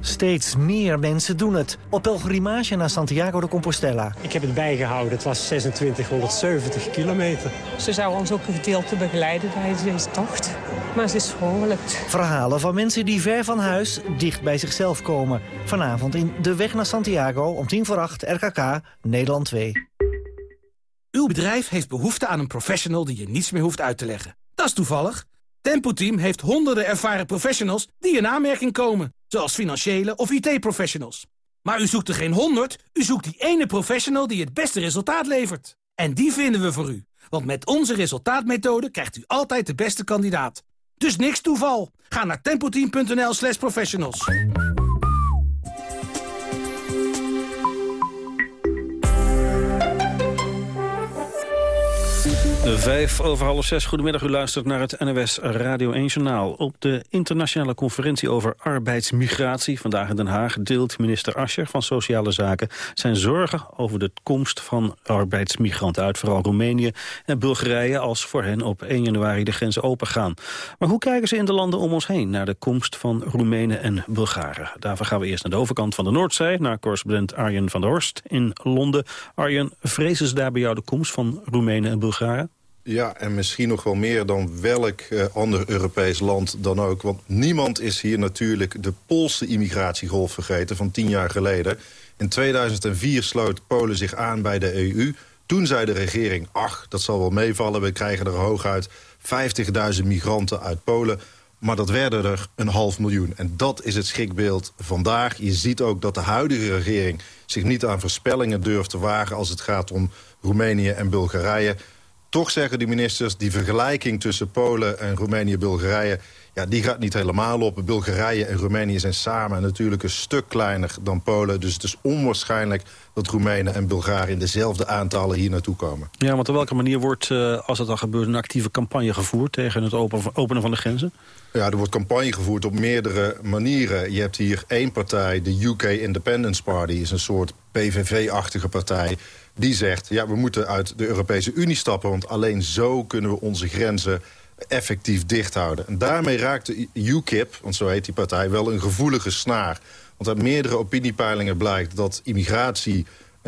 Steeds meer mensen doen het. Op pelgrimage naar Santiago de Compostela. Ik heb het bijgehouden. Het was 2670 kilometer. Ze zou ons ook een gedeelte begeleiden tijdens deze tocht. Maar ze is gelukt. Verhalen van mensen die ver van huis dicht bij zichzelf komen. Vanavond in De Weg naar Santiago om tien voor acht RKK Nederland 2. Uw bedrijf heeft behoefte aan een professional die je niets meer hoeft uit te leggen. Dat is toevallig. Tempo Team heeft honderden ervaren professionals die in aanmerking komen. Zoals financiële of IT-professionals. Maar u zoekt er geen honderd, u zoekt die ene professional die het beste resultaat levert. En die vinden we voor u. Want met onze resultaatmethode krijgt u altijd de beste kandidaat. Dus niks toeval. Ga naar tempoteam.nl slash professionals. Vijf over half zes. Goedemiddag, u luistert naar het NOS Radio 1 Journaal. Op de internationale conferentie over arbeidsmigratie vandaag in Den Haag... deelt minister Ascher van Sociale Zaken zijn zorgen over de komst van arbeidsmigranten uit vooral Roemenië en Bulgarije als voor hen op 1 januari de grenzen opengaan. Maar hoe kijken ze in de landen om ons heen naar de komst van Roemenen en Bulgaren? Daarvoor gaan we eerst naar de overkant van de Noordzee, naar correspondent Arjen van der Horst in Londen. Arjen, vrezen ze daar bij jou de komst van Roemenen en Bulgaren? Ja, en misschien nog wel meer dan welk uh, ander Europees land dan ook. Want niemand is hier natuurlijk de Poolse immigratiegolf vergeten van tien jaar geleden. In 2004 sloot Polen zich aan bij de EU. Toen zei de regering, ach, dat zal wel meevallen. We krijgen er hooguit 50.000 migranten uit Polen. Maar dat werden er een half miljoen. En dat is het schrikbeeld vandaag. Je ziet ook dat de huidige regering zich niet aan voorspellingen durft te wagen... als het gaat om Roemenië en Bulgarije... Toch zeggen de ministers, die vergelijking tussen Polen en Roemenië en Bulgarije... Ja, die gaat niet helemaal op. Bulgarije en Roemenië zijn samen natuurlijk een stuk kleiner dan Polen. Dus het is onwaarschijnlijk dat Roemenen en Bulgaren in dezelfde aantallen hier naartoe komen. Ja, want op welke manier wordt, uh, als het al gebeurt, een actieve campagne gevoerd tegen het openen van de grenzen? Ja, er wordt campagne gevoerd op meerdere manieren. Je hebt hier één partij, de UK Independence Party, is een soort PVV-achtige partij die zegt... ja, we moeten uit de Europese Unie stappen... want alleen zo kunnen we onze grenzen effectief dicht houden. En daarmee raakt de UKIP, want zo heet die partij... wel een gevoelige snaar. Want uit meerdere opiniepeilingen blijkt dat immigratie...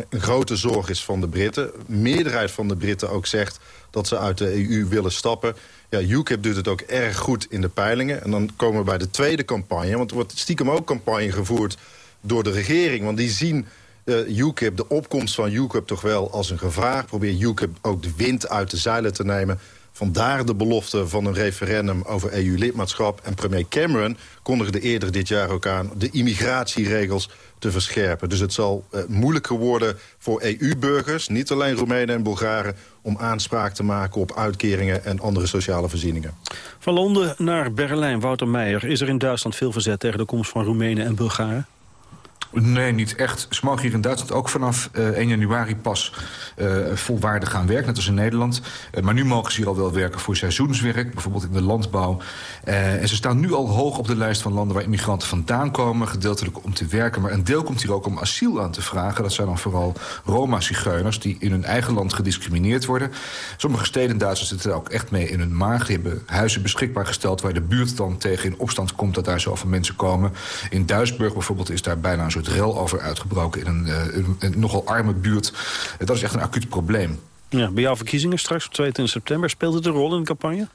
een grote zorg is van de Britten. De meerderheid van de Britten ook zegt dat ze uit de EU willen stappen. Ja, UKIP doet het ook erg goed in de peilingen. En dan komen we bij de tweede campagne. Want er wordt stiekem ook campagne gevoerd door de regering. Want die zien uh, UKIP, de opkomst van UKIP toch wel als een gevaar. Probeert UKIP ook de wind uit de zeilen te nemen. Vandaar de belofte van een referendum over EU-lidmaatschap. En premier Cameron kondigde eerder dit jaar ook aan... de immigratieregels te verscherpen. Dus het zal uh, moeilijker worden voor EU-burgers... niet alleen Roemenen en Bulgaren... om aanspraak te maken op uitkeringen en andere sociale voorzieningen. Van Londen naar Berlijn, Wouter Meijer. Is er in Duitsland veel verzet tegen de komst van Roemenen en Bulgaren? Nee, niet echt. Ze mogen hier in Duitsland ook vanaf uh, 1 januari pas uh, volwaardig gaan werken, net als in Nederland. Uh, maar nu mogen ze hier al wel werken voor seizoenswerk, bijvoorbeeld in de landbouw. en ze staan nu al hoog op de lijst van landen waar immigranten vandaan komen, gedeeltelijk om te werken. Maar een deel komt hier ook om asiel aan te vragen. Dat zijn dan vooral Roma-zigeuners die in hun eigen land gediscrimineerd worden. Sommige steden in Duitsland zitten er ook echt mee in hun maag. Die hebben huizen beschikbaar gesteld waar de buurt dan tegen in opstand komt dat daar zoveel mensen komen. In Duisburg bijvoorbeeld is daar bijna een soort rel over uitgebroken in een, uh, een nogal arme buurt. Uh, dat is echt een acuut probleem. Ja, bij jouw verkiezingen straks op 22 september... speelt het een rol in de campagne?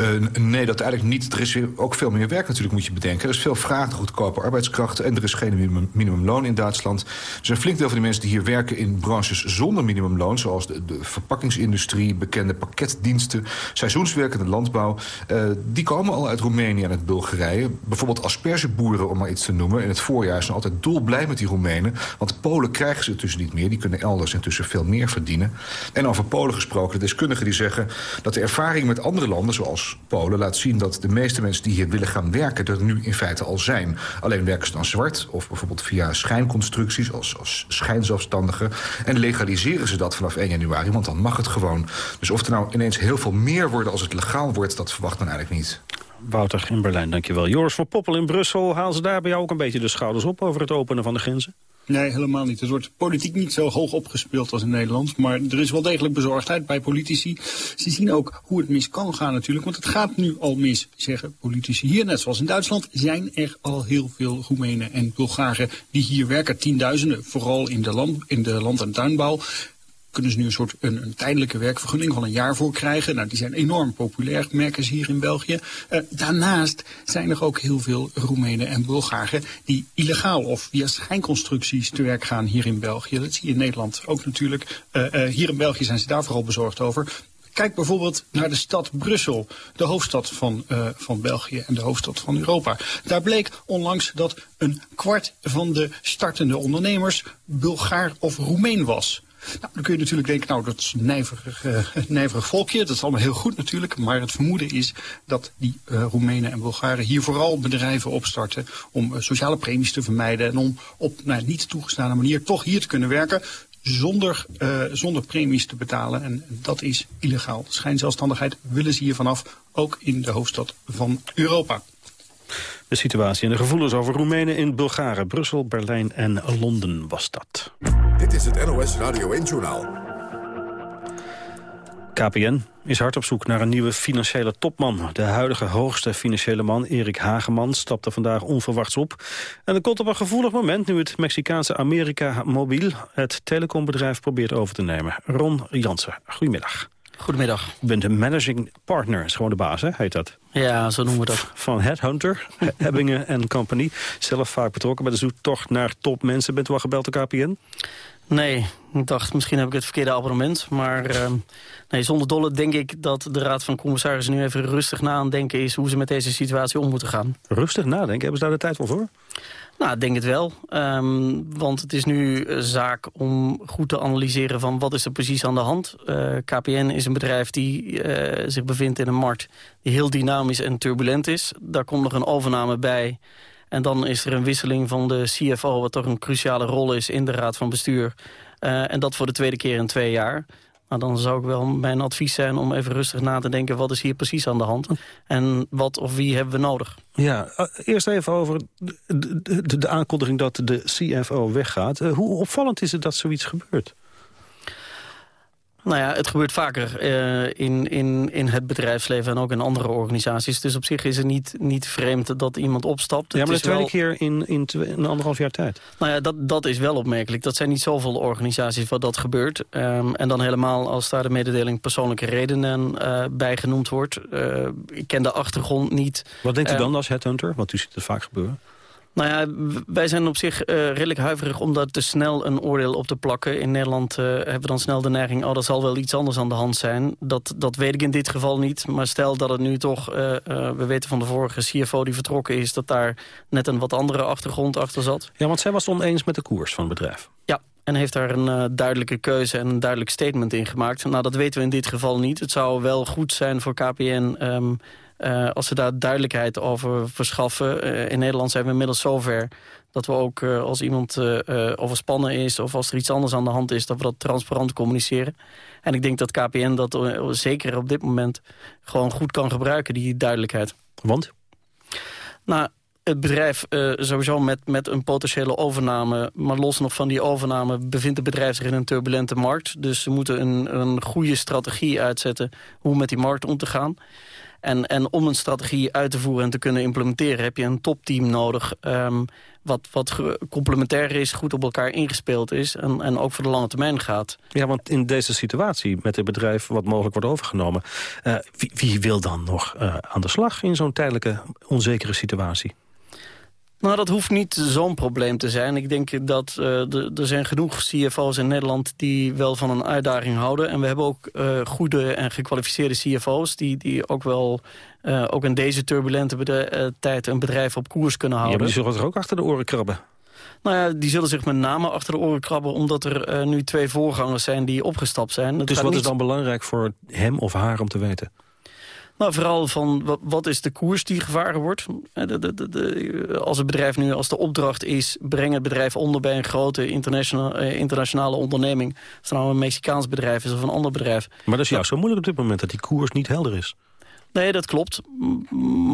Uh, nee, dat eigenlijk niet. Er is ook veel meer werk natuurlijk, moet je bedenken. Er is veel vraag naar goedkope arbeidskrachten... en er is geen minimum, minimumloon in Duitsland. Dus een flink deel van de mensen die hier werken in branches zonder minimumloon... zoals de, de verpakkingsindustrie, bekende pakketdiensten... seizoenswerkende landbouw... Uh, die komen al uit Roemenië en uit Bulgarije. Bijvoorbeeld aspergeboeren, om maar iets te noemen. In het voorjaar zijn altijd dolblij met die Roemenen. Want Polen krijgen ze tussen niet meer. Die kunnen elders intussen veel meer verdienen. En over Polen gesproken, de deskundigen die zeggen... dat de ervaring met andere landen, als Polen laat zien dat de meeste mensen die hier willen gaan werken... er nu in feite al zijn. Alleen werken ze dan zwart of bijvoorbeeld via schijnconstructies als, als schijnzelfstandigen. En legaliseren ze dat vanaf 1 januari, want dan mag het gewoon. Dus of er nou ineens heel veel meer worden als het legaal wordt... dat verwacht men eigenlijk niet. Wouter in Berlijn, dankjewel. Joris van Poppel in Brussel, haal ze daar bij jou ook een beetje de schouders op... over het openen van de grenzen? Nee, helemaal niet. Er wordt politiek niet zo hoog opgespeeld als in Nederland. Maar er is wel degelijk bezorgdheid bij politici. Ze zien ook hoe het mis kan gaan natuurlijk. Want het gaat nu al mis, zeggen politici. Hier, net zoals in Duitsland, zijn er al heel veel Roemenen en Bulgaren die hier werken. Tienduizenden, vooral in de land, in de land- en tuinbouw kunnen ze nu een soort een, een, tijdelijke werkvergunning van een jaar voor krijgen. Nou, die zijn enorm populair, merken ze hier in België. Uh, daarnaast zijn er ook heel veel Roemenen en Bulgaren die illegaal of via schijnconstructies te werk gaan hier in België. Dat zie je in Nederland ook natuurlijk. Uh, uh, hier in België zijn ze daar vooral bezorgd over. Kijk bijvoorbeeld naar de stad Brussel, de hoofdstad van, van België en de hoofdstad van Europa. Daar bleek onlangs dat een kwart van de startende ondernemers Bulgaar of Roemeen was. Nou, dan kun je natuurlijk denken, nou, dat nijverig, uh, nijverig volkje. Dat is allemaal heel goed natuurlijk. Maar het vermoeden is dat die uh, Roemenen en Bulgaren hier vooral bedrijven opstarten... om uh, sociale premies te vermijden en om op nou, niet toegestane manier toch hier te kunnen werken... Zonder, zonder premies te betalen. En dat is illegaal. Schijnzelfstandigheid willen ze hier vanaf, ook in de hoofdstad van Europa. De situatie en de gevoelens over Roemenen in Bulgaren, Brussel, Berlijn en Londen was dat. Dit is het NOS Radio 1-journaal. KPN is hard op zoek naar een nieuwe financiële topman. De huidige hoogste financiële man, Erik Hageman, stapte vandaag onverwachts op. En dat komt op een gevoelig moment nu het Mexicaanse America Mobiel... het telecombedrijf probeert over te nemen. Ron Jansen, goedemiddag. Goedemiddag. U bent een managing partner, is gewoon de baas, hè? heet dat? Ja, zo noemen we dat. Van Headhunter, Ebbingen Company. Zelf vaak betrokken bij de zoektocht naar topmensen. Bent u al gebeld door KPN? Nee, ik dacht misschien heb ik het verkeerde abonnement. Maar uh, nee, zonder dolle denk ik dat de Raad van Commissarissen nu even rustig na aan denken is... hoe ze met deze situatie om moeten gaan. Rustig nadenken? Hebben ze daar de tijd wel voor? Nou, ik denk het wel. Um, want het is nu zaak om goed te analyseren van wat is er precies aan de hand. Uh, KPN is een bedrijf die uh, zich bevindt in een markt die heel dynamisch en turbulent is. Daar komt nog een overname bij. En dan is er een wisseling van de CFO, wat toch een cruciale rol is in de Raad van Bestuur. En dat voor de tweede keer in twee jaar. Nou, dan zou ik wel mijn advies zijn om even rustig na te denken... wat is hier precies aan de hand en wat of wie hebben we nodig. Ja, eerst even over de, de, aankondiging dat de CFO weggaat. Uh, hoe opvallend is het dat zoiets gebeurt? Nou ja, het gebeurt vaker uh, in, in, in het bedrijfsleven en ook in andere organisaties. Dus op zich is het niet, niet vreemd dat iemand opstapt. Ja, maar de tweede wel... keer in, in, in anderhalf jaar tijd. Nou ja, dat, dat is wel opmerkelijk. Dat zijn niet zoveel organisaties waar dat gebeurt. Um, en dan helemaal als daar de mededeling persoonlijke redenen uh, bij genoemd wordt. Uh, ik ken de achtergrond niet. Wat denkt u dan als headhunter? Want u ziet het vaak gebeuren. Nou ja, wij zijn op zich uh, redelijk huiverig om daar te snel een oordeel op te plakken. In Nederland uh, hebben we dan snel de neiging, oh, er zal wel iets anders aan de hand zijn. Dat, dat weet ik in dit geval niet. Maar stel dat het nu toch, uh, we weten van de vorige CFO die vertrokken is... dat daar net een wat andere achtergrond achter zat. Ja, want zij was oneens met de koers van het bedrijf. Ja, en heeft daar een uh, duidelijke keuze en een duidelijk statement in gemaakt. Nou, dat weten we in dit geval niet. Het zou wel goed zijn voor KPN... Um, Uh, als ze daar duidelijkheid over verschaffen. Uh, in Nederland zijn we inmiddels zover dat we ook uh, als iemand overspannen is... of als er iets anders aan de hand is, dat we dat transparant communiceren. En ik denk dat KPN dat zeker op dit moment gewoon goed kan gebruiken, die duidelijkheid. Want? Nou, het bedrijf uh, sowieso met, met een potentiële overname... maar los nog van die overname bevindt het bedrijf zich in een turbulente markt. Dus ze moeten een, een goede strategie uitzetten hoe met die markt om te gaan. En, en om een strategie uit te voeren en te kunnen implementeren... heb je een topteam nodig um, wat, wat complementair is, goed op elkaar ingespeeld is... En, en ook voor de lange termijn gaat. Ja, want in deze situatie met het bedrijf wat mogelijk wordt overgenomen... Uh, wie, wil dan nog uh, aan de slag in zo'n tijdelijke onzekere situatie? Nou, dat hoeft niet zo'n probleem te zijn. Ik denk dat uh, er zijn genoeg CFO's in Nederland die wel van een uitdaging houden. En we hebben ook uh, goede en gekwalificeerde CFO's die, die ook wel... Uh, ook in deze turbulente tijd een bedrijf op koers kunnen houden. Ja, maar die zullen er ook achter de oren krabben. Nou ja, die zullen zich met name achter de oren krabben... omdat er nu twee voorgangers zijn die opgestapt zijn. Het dus wat niet... is dan belangrijk voor hem of haar om te weten? Nou, vooral van wat is de koers die gevaren wordt. De, de, de, als het bedrijf nu, als de opdracht is... breng het bedrijf onder bij een grote internationale, internationale onderneming. Of het nou een Mexicaans bedrijf is of een ander bedrijf. Maar dat is juist zo moeilijk op dit moment dat die koers niet helder is. Nee, dat klopt.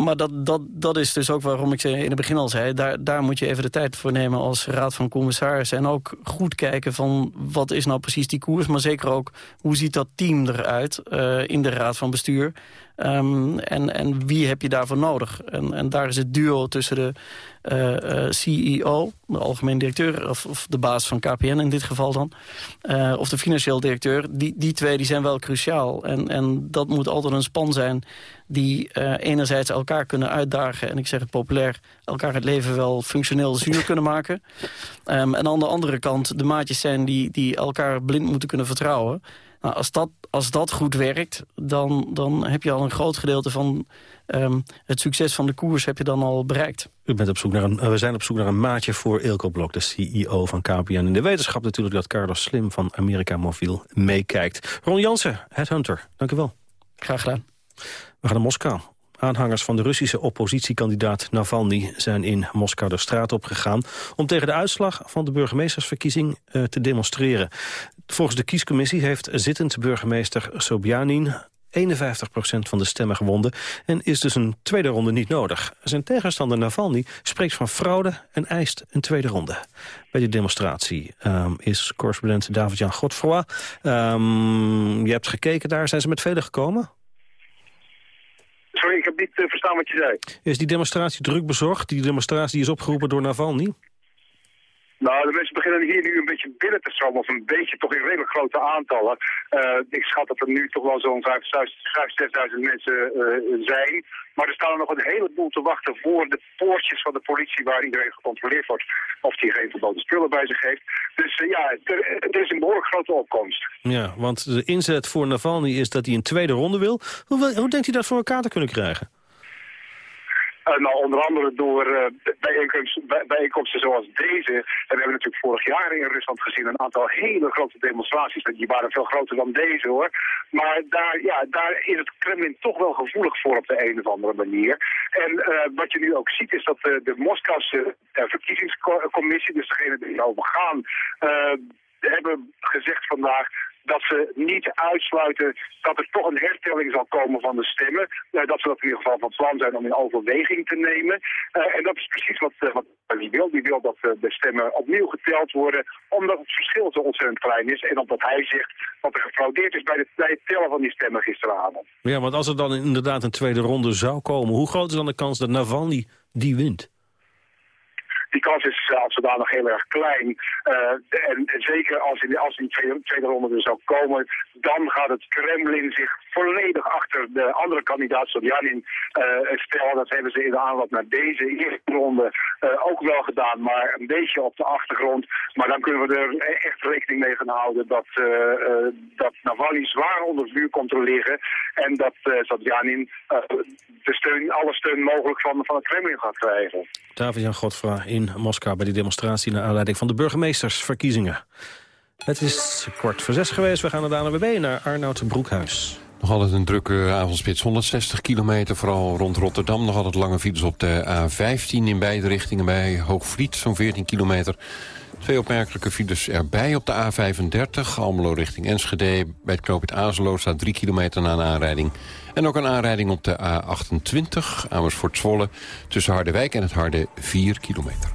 Maar dat, dat, dat is dus ook waarom ik ze in het begin al zei... Daar, daar moet je even de tijd voor nemen als raad van commissarissen. En ook goed kijken van wat is nou precies die koers... maar zeker ook hoe ziet dat team eruit uh, in de raad van bestuur... Um, en, en wie heb je daarvoor nodig? En, en daar is het duo tussen de uh, uh, CEO, de algemeen directeur... Of, of, de baas van KPN in dit geval dan... Uh, of de financieel directeur, die, die twee die zijn wel cruciaal. En, en dat moet altijd een span zijn die enerzijds elkaar kunnen uitdagen... en ik zeg het populair, elkaar het leven wel functioneel zuur kunnen maken. Um, en aan de andere kant de maatjes zijn die, die elkaar blind moeten kunnen vertrouwen... Nou, als, dat, als dat goed werkt, dan, dan heb je al een groot gedeelte van um, het succes van de koers heb je dan al bereikt. U bent op zoek naar een, we zijn op zoek naar een maatje voor Ilko Blok, de CEO van KPN. In de wetenschap natuurlijk dat Carlos Slim van Amerika Mobiel meekijkt. Ron Jansen, Headhunter, dank u wel. Graag gedaan. We gaan naar Moskou. Aanhangers van de Russische oppositiekandidaat Navalny zijn in Moskou de straat op gegaan om tegen de uitslag van de burgemeestersverkiezing uh, te demonstreren. Volgens de kiescommissie heeft zittend burgemeester Sobjanin 51% van de stemmen gewonnen en is dus een tweede ronde niet nodig. Zijn tegenstander Navalny spreekt van fraude en eist een tweede ronde. Bij die demonstratie um, is correspondent David-Jan Godfroy. Um, je hebt gekeken daar, zijn ze met velen gekomen? Sorry, ik heb niet uh, verstaan wat je zei. Is die demonstratie druk bezorgd? Die demonstratie is opgeroepen door Navalny? Nou, de mensen beginnen hier nu een beetje binnen te stromen, of een beetje toch in redelijk grote aantallen. Uh, ik schat dat er nu toch wel zo'n 5.000, 6.000 mensen uh, zijn. Maar er staan er nog een heleboel te wachten voor de poortjes van de politie waar iedereen gecontroleerd wordt of die geen verboden spullen bij zich heeft. Dus uh, ja, er, is een behoorlijk grote opkomst. Ja, want de inzet voor Navalny is dat hij een tweede ronde wil. Hoe, hoe denkt hij dat voor elkaar te kunnen krijgen? Uh, nou, onder andere door uh, bijeenkomsten, bij, bijeenkomsten zoals deze. En we hebben natuurlijk vorig jaar in Rusland gezien een aantal hele grote demonstraties. Die waren veel groter dan deze hoor. Maar daar, ja, daar is het Kremlin toch wel gevoelig voor op de een of andere manier. En uh, wat je nu ook ziet is dat de, de Moskouse verkiezingscommissie, dus degene die erover gaan, hebben gezegd vandaag dat ze niet uitsluiten dat er toch een hertelling zal komen van de stemmen. Uh, dat ze dat in ieder geval van plan zijn om in overweging te nemen. Uh, en dat is precies wat, uh, wat die wil. Die wil dat de stemmen opnieuw geteld worden, omdat het verschil zo ontzettend klein is. En omdat hij zegt dat er gefraudeerd is bij, de, bij het tellen van die stemmen gisteravond. Ja, want als er dan inderdaad een tweede ronde zou komen, hoe groot is dan de kans dat Navalny die wint? Die kans is uh, als zodanig heel erg klein. Uh, en zeker als in, als in de tweede, ronde er zou komen, dan gaat het Kremlin zich volledig achter de andere kandidaat, Sobjanin, uh, stellen. Dat hebben ze in de aanloop naar deze eerste ronde ook wel gedaan, maar een beetje op de achtergrond. Maar dan kunnen we er echt rekening mee gaan houden dat, dat Navalny zwaar onder vuur komt te liggen en dat Sobjanin de steun, alle steun mogelijk van, van het Kremlin gaat krijgen. David-Jan Godfra in Moskou bij die demonstratie... naar aanleiding van de burgemeestersverkiezingen. Het is kwart voor zes geweest. We gaan naar de ANWB, naar Arnoud Broekhuis. Nog altijd een drukke avondspits, 160 kilometer, vooral rond Rotterdam. Nog altijd lange files op de A15 in beide richtingen bij Hoogvliet, zo'n 14 kilometer. Twee opmerkelijke files erbij op de A35, Almelo richting Enschede. Bij het knooppunt Azelo staat 3 kilometer na een aanrijding. En ook een aanrijding op de A28, Amersfoort-Zwolle... tussen Harderwijk en het Harde 4 kilometer.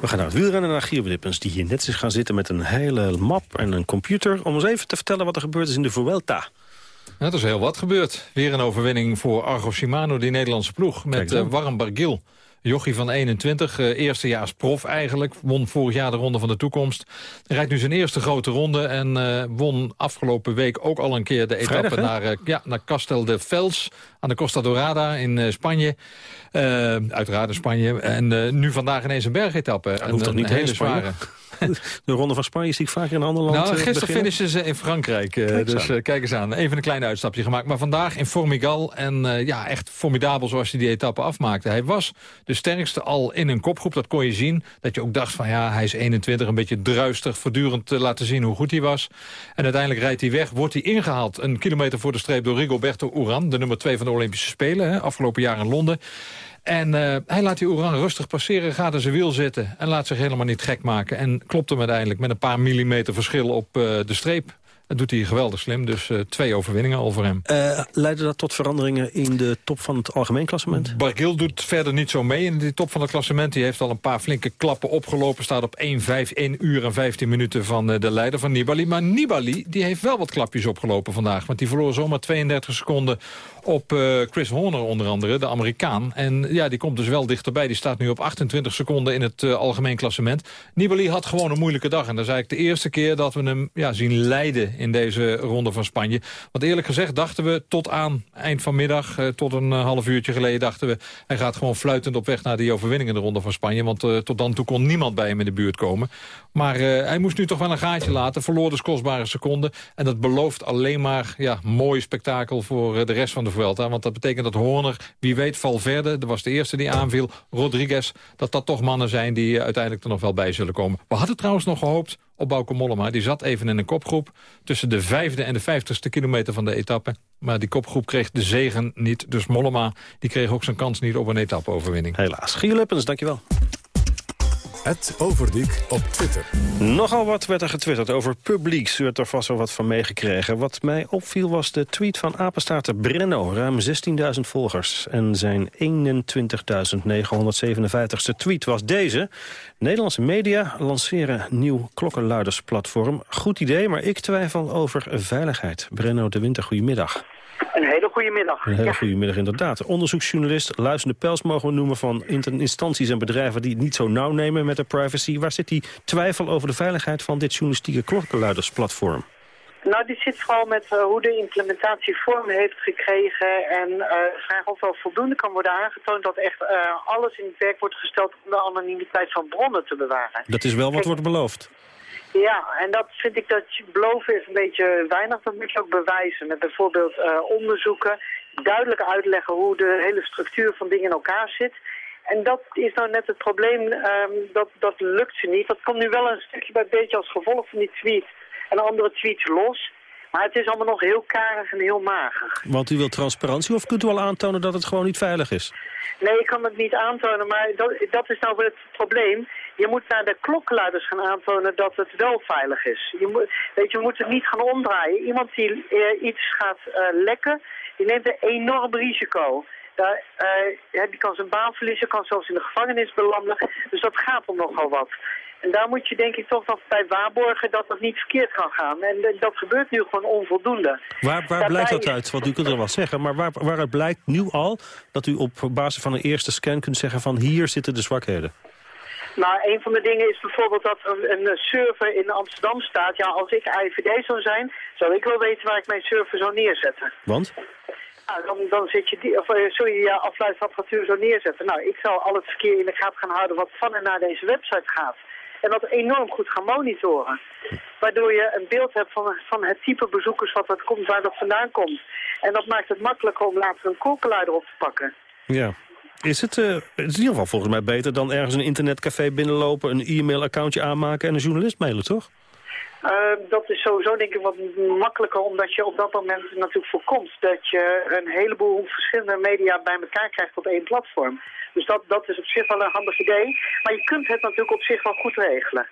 We gaan naar het wielrennen naar Gio Lippens... die hier net is gaan zitten met een hele map en een computer... om ons even te vertellen wat er gebeurd is in de Vuelta. Nou, er is heel wat gebeurd. Weer een overwinning voor Argo Shimano, die Nederlandse ploeg... met uh, Warren Bargil. Jochie van 21, uh, eerstejaars prof eigenlijk. Won vorig jaar de Ronde van de Toekomst. Rijdt nu zijn eerste grote ronde en uh, won afgelopen week ook al een keer de etappe naar, uh, ja, naar Castel de Fels aan de Costa Dorada in Spanje. uiteraard in Spanje. En nu vandaag ineens een bergetappe. Dat hoeft toch niet een hele zware. De Ronde van Spanje zie ik vaker in een ander land Nou, gisteren finishen ze in Frankrijk. Kijk dus uh, kijk eens aan. Even een klein uitstapje gemaakt. Maar vandaag in Formigal. En ja, echt formidabel zoals hij die etappe afmaakte. Hij was de sterkste al in een kopgroep. Dat kon je zien. Dat je ook dacht van ja, hij is 21. Een beetje druistig. Voortdurend te laten zien hoe goed hij was. En uiteindelijk rijdt hij weg. Wordt hij ingehaald een kilometer voor de streep door Rigoberto Uran. De nummer 2 van de Olympische Spelen. Hè, afgelopen jaar in Londen. En uh, hij laat die Oran rustig passeren, gaat in zijn wiel zitten... en laat zich helemaal niet gek maken. En klopt hem uiteindelijk met een paar millimeter verschil op uh, de streep. Dat doet hij geweldig slim, dus uh, twee overwinningen al voor hem. Leidde dat tot veranderingen in de top van het algemeen klassement? Bargil doet verder niet zo mee in de top van het klassement. Die heeft al een paar flinke klappen opgelopen. Staat op 1, 5, 1 uur en 15 minuten van de leider van Nibali. Maar Nibali die heeft wel wat klapjes opgelopen vandaag. Want die verloor zomaar 32 seconden op uh, Chris Horner onder andere, de Amerikaan. En ja, die komt dus wel dichterbij. Die staat nu op 28 seconden in het uh, algemeen klassement. Nibali had gewoon een moeilijke dag. En dat is eigenlijk de eerste keer dat we hem ja, zien leiden in deze ronde van Spanje. Want eerlijk gezegd dachten we tot aan eind van middag, uh, tot een half uurtje geleden... dachten we, hij gaat gewoon fluitend op weg naar die overwinning in de ronde van Spanje. Want tot dan toe kon niemand bij hem in de buurt komen. Maar hij moest nu toch wel een gaatje laten. Verloor dus kostbare seconden. En dat belooft alleen maar ja, mooi spektakel voor de rest van de Want dat betekent dat Horner, wie weet Valverde... dat was de eerste die aanviel, Rodriguez... dat dat toch mannen zijn die uiteindelijk er nog wel bij zullen komen. We hadden trouwens nog gehoopt op Bauke Mollema. Die zat even in een kopgroep tussen de vijfde en de vijftigste kilometer van de etappe. Maar die kopgroep kreeg de zegen niet. Dus Mollema die kreeg ook zijn kans niet op een etappe-overwinning. Helaas. Lippens, dankjewel. Het Overdiek op Twitter. Nogal wat werd er getwitterd over Publieks. U hebt er vast wel wat van meegekregen. Wat mij opviel was de tweet van apenstaarter Brenno. Ruim 16.000 volgers. En zijn 21.957ste tweet was deze. Nederlandse media lanceren nieuw klokkenluidersplatform. Goed idee, maar ik twijfel over veiligheid. Brenno de Winter, goedemiddag. Een hele goede middag. Een hele ja. goede middag, inderdaad. Onderzoeksjournalist, luisterende pels mogen we noemen... van instanties en bedrijven die het niet zo nauw nemen met de privacy. Waar zit die twijfel over de veiligheid van dit journalistieke klokkenluidersplatform? Nou, die zit vooral met uh, hoe de implementatie vorm heeft gekregen... en uh, vraag of wel voldoende kan worden aangetoond... dat echt uh, alles in het werk wordt gesteld om de anonimiteit van bronnen te bewaren. Dat is wel wat Kijk, wordt beloofd. Ja, en dat vind ik dat beloven is een beetje weinig. Dat moet je ook bewijzen met bijvoorbeeld uh, onderzoeken. Duidelijk uitleggen hoe de hele structuur van dingen in elkaar zit. En dat is nou net het probleem. Um, dat, dat lukt ze niet. Dat komt nu wel een stukje bij beetje als gevolg van die tweet. En andere tweets los. Maar het is allemaal nog heel karig en heel mager. Want u wilt transparantie of kunt u al aantonen dat het gewoon niet veilig is? Nee, ik kan het niet aantonen, maar dat, dat is nou weer het probleem. Je moet naar de klokkenluiders gaan aantonen dat het wel veilig is. Je moet, weet je, je moet het niet gaan omdraaien. Iemand die uh, iets gaat uh, lekken, die neemt een enorm risico. Daar, uh, die kan zijn baan verliezen, kan zelfs in de gevangenis belanden. Dus dat gaat om nogal wat. En daar moet je denk ik toch nog bij waarborgen dat het niet verkeerd kan gaan. En dat gebeurt nu gewoon onvoldoende. Waar, waar blijkt dat uit? Want u kunt er wel zeggen, maar waar, waaruit blijkt nu al dat u op basis van een eerste scan kunt zeggen van hier zitten de zwakheden? Nou, een van de dingen is bijvoorbeeld dat een, een server in Amsterdam staat. Ja, als ik IVD zou zijn, zou ik wel weten waar ik mijn server zou neerzetten. Want? Nou, dan, dan zit je die, of, sorry, je ja, afluisterapparatuur zou neerzetten. Nou, ik zou al het verkeer in de gaten gaan houden wat van en naar deze website gaat. En dat enorm goed gaan monitoren. Waardoor je een beeld hebt van, van het type bezoekers wat dat komt, waar dat vandaan komt. En dat maakt het makkelijker om later een klokkenluider op te pakken. Ja. Is het, is in ieder geval volgens mij beter dan ergens een internetcafé binnenlopen... een e-mailaccountje aanmaken en een journalist mailen, toch? Uh, dat is sowieso denk ik wat makkelijker, omdat je op dat moment natuurlijk voorkomt dat je een heleboel verschillende media bij elkaar krijgt op één platform. Dus dat, dat is op zich wel een handig idee. Maar je kunt het natuurlijk op zich wel goed regelen.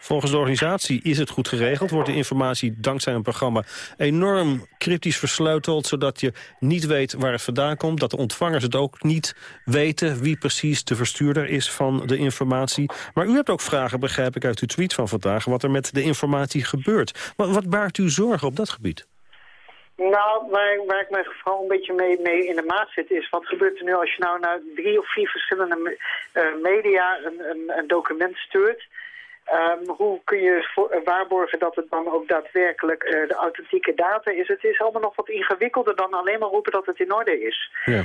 Volgens de organisatie is het goed geregeld. Wordt de informatie dankzij een programma enorm cryptisch versleuteld... zodat je niet weet waar het vandaan komt. Dat de ontvangers het ook niet weten wie precies de verstuurder is van de informatie. Maar u hebt ook vragen, begrijp ik uit uw tweet van vandaag... wat er met de informatie gebeurt. Wat, wat baart u zorgen op dat gebied? Nou, waar, ik me vooral een beetje mee, mee in de maat zit is... wat gebeurt er nu als je nou naar drie of vier verschillende uh, media een, een, een document stuurt... Um, hoe kun je voor, waarborgen dat het dan ook daadwerkelijk uh, de authentieke data is? Het is allemaal nog wat ingewikkelder dan alleen maar roepen dat het in orde is. Ja.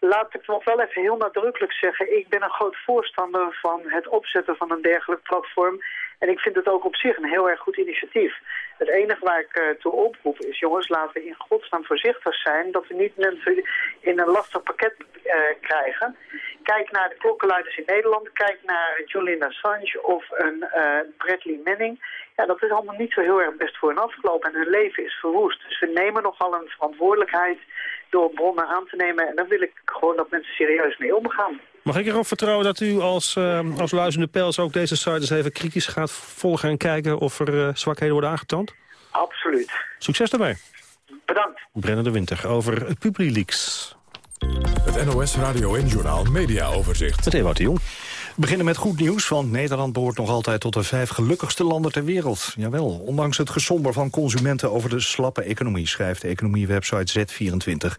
Laat ik nog wel even heel nadrukkelijk zeggen. Ik ben een groot voorstander van het opzetten van een dergelijk platform. En ik vind het ook op zich een heel erg goed initiatief. Het enige waar ik uh, toe oproep is, jongens, laten we in godsnaam voorzichtig zijn... dat we niet mensen in een lastig pakket uh, krijgen. Kijk naar de klokkenluiders in Nederland. Kijk naar Julian Assange of een uh, Bradley Manning. Ja, dat is allemaal niet zo heel erg best voor hen afgelopen. En hun leven is verwoest. Dus we nemen nogal een verantwoordelijkheid door bronnen aan te nemen. En dan wil ik gewoon dat mensen serieus mee omgaan. Mag ik erop vertrouwen dat u als, uh, als luizende pels ook deze site eens even kritisch gaat volgen en kijken of er uh, zwakheden worden aangetoond? Absoluut. Succes daarbij. Bedankt. Brenner de Winter over Publileaks. Het NOS Radio en Journaal Media Overzicht. Met Ewout de Jong. We beginnen met goed nieuws, want Nederland behoort nog altijd tot de vijf gelukkigste landen ter wereld. Jawel, ondanks het gesomber van consumenten over de slappe economie, schrijft de economiewebsite Z24.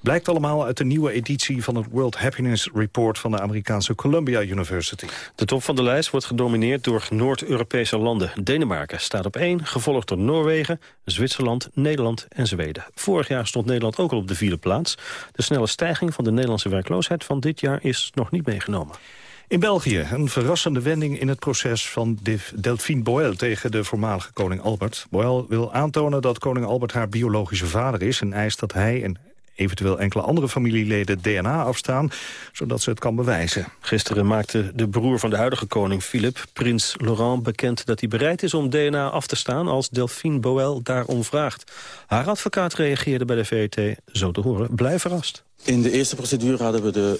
Blijkt allemaal uit de nieuwe editie van het World Happiness Report van de Amerikaanse Columbia University. De top van de lijst wordt gedomineerd door Noord-Europese landen. Denemarken staat op één, gevolgd door Noorwegen, Zwitserland, Nederland en Zweden. Vorig jaar stond Nederland ook al op de vierde plaats. De snelle stijging van de Nederlandse werkloosheid van dit jaar is nog niet meegenomen. In België een verrassende wending in het proces van Delphine Boel tegen de voormalige koning Albert. Boel wil aantonen dat koning Albert haar biologische vader is... en eist dat hij en eventueel enkele andere familieleden DNA afstaan, zodat ze het kan bewijzen. Gisteren maakte de broer van de huidige koning, Philip, prins Laurent, bekend dat hij bereid is om DNA af te staan als Delphine Boel daarom vraagt. Haar advocaat reageerde bij de VRT, zo te horen, blij verrast. In de eerste procedure hadden we de,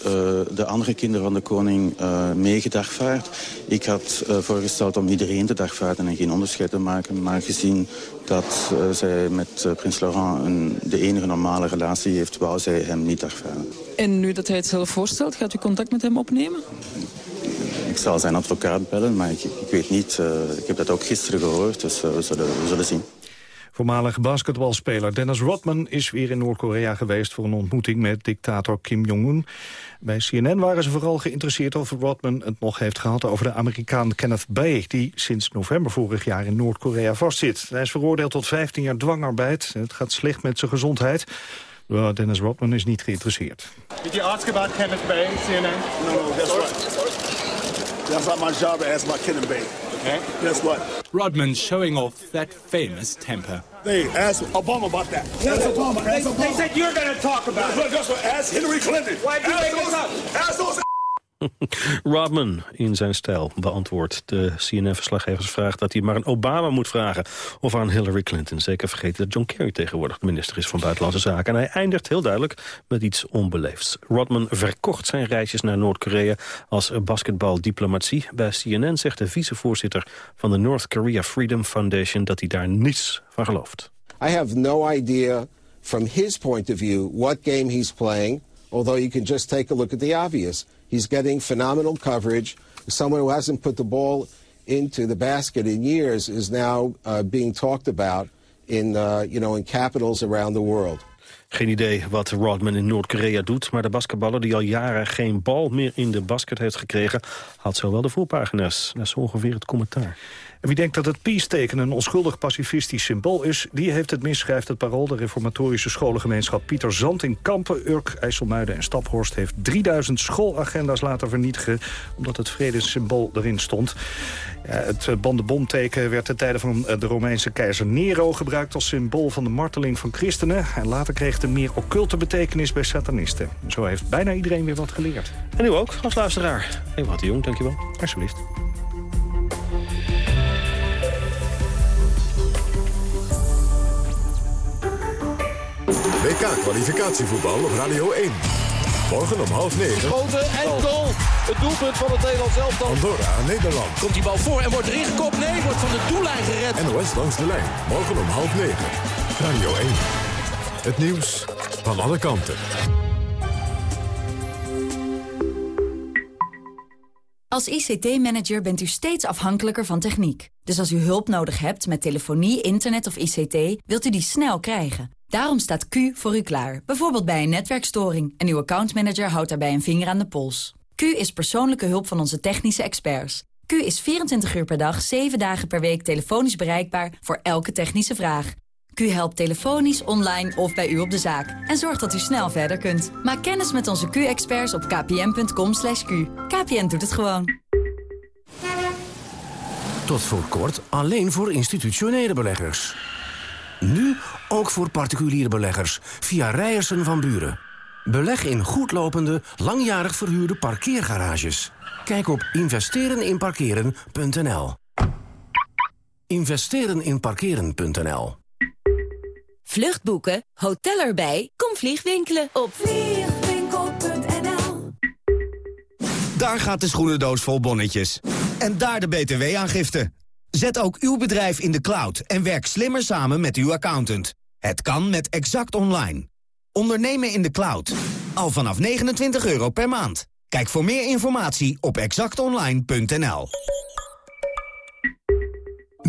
uh, de andere kinderen van de koning uh, meegedagvaard. Ik had uh, voorgesteld om iedereen te dagvaarden en geen onderscheid te maken. Maar gezien dat zij met prins Laurent een, de enige normale relatie heeft... wou zij hem niet dagvaarden. En nu dat hij het zelf voorstelt, gaat u contact met hem opnemen? Ik zal zijn advocaat bellen, maar ik, ik weet niet. ik heb dat ook gisteren gehoord, dus we zullen, we zullen zien. Voormalig basketbalspeler Dennis Rodman is weer in Noord-Korea geweest... voor een ontmoeting met dictator Kim Jong-un. Bij CNN waren ze vooral geïnteresseerd of Rodman het nog heeft gehad... over de Amerikaan Kenneth Bae, die sinds november vorig jaar in Noord-Korea vastzit. Hij is veroordeeld tot 15 jaar dwangarbeid. Het gaat slecht met zijn gezondheid. Well, Dennis Rodman is niet geïnteresseerd. Did you ask about Kenneth Bae, CNN? No, that's right. That's not my job to ask about Kenneth Bae. Okay? Guess what? Rodman showing off that famous temper. Hey, ask Obama about that. Ask Obama. They, Ask Obama. they said you're going to talk about Look, guess what? Ask Hillary Clinton. Why'd you ask make those. Ask those Rodman in zijn stijl beantwoordt de CNN-verslaggeversvraag... dat hij maar aan Obama moet vragen of aan Hillary Clinton. Zeker vergeten dat John Kerry tegenwoordig minister is van Buitenlandse Zaken. En hij eindigt heel duidelijk met iets onbeleefds. Rodman verkocht zijn reisjes naar Noord-Korea als basketbaldiplomatie. Bij CNN zegt de vicevoorzitter van de North Korea Freedom Foundation... dat hij daar niets van gelooft. I have no idea from his point of view what game he's playing... although you can just take a look at the obvious. He's getting phenomenal coverage. Someone who hasn't put the ball into the basket in years is now uh, being talked about in, uh, you know, in capitals around the world. Geen idee wat Rodman in Noord-Korea doet... maar de basketballer die al jaren geen bal meer in de basket heeft gekregen... had zo wel de voorpagina's. Dat is ongeveer het commentaar. En wie denkt dat het peace-teken een onschuldig pacifistisch symbool is... die heeft het mis, schrijft het parool. De reformatorische scholengemeenschap Pieter Zand in Kampen, Urk, IJsselmuiden en Staphorst... heeft 3000 schoolagenda's laten vernietigen... omdat het vredessymbool erin stond. Ja, het bandenbomteken werd ten tijde van de Romeinse keizer Nero... gebruikt als symbool van de marteling van christenen. En later kreeg het een meer occulte betekenis bij satanisten. Zo heeft bijna iedereen weer wat geleerd. En u ook, als luisteraar. Ewout de Jong, dankjewel. Alsjeblieft. WK-kwalificatievoetbal op Radio 1. Morgen om half negen. Schoten en goal. Het doelpunt van het Nederlands elftal. Andorra, Nederland. Komt die bal voor en wordt erin gekopt? Nee, wordt van de doellijn gered. NOS langs de lijn. Morgen om half negen. Radio 1. Het nieuws van alle kanten. Als ICT-manager bent u steeds afhankelijker van techniek. Dus als u hulp nodig hebt met telefonie, internet of ICT... wilt u die snel krijgen. Daarom staat Q voor u klaar. Bijvoorbeeld bij een netwerkstoring. En uw accountmanager houdt daarbij een vinger aan de pols. Q is persoonlijke hulp van onze technische experts. Q is 24 uur per dag, 7 dagen per week telefonisch bereikbaar... voor elke technische vraag. Q helpt telefonisch, online of bij u op de zaak. En zorgt dat u snel verder kunt. Maak kennis met onze Q-experts op kpn.com. /q. KPN doet het gewoon. Tot voor kort alleen voor institutionele beleggers. Nu ook voor particuliere beleggers via Rijersen van Buren. Beleg in goedlopende, langjarig verhuurde parkeergarages. Kijk op investereninparkeren.nl Investereninparkeren.nl Vluchtboeken, hotel erbij, kom vliegwinkelen op vliegwinkel.nl Daar gaat de schoenendoos vol bonnetjes. En daar de btw-aangifte. Zet ook uw bedrijf in de cloud en werk slimmer samen met uw accountant. Het kan met Exact Online. Ondernemen in de cloud. Al vanaf 29 euro per maand. Kijk voor meer informatie op exactonline.nl.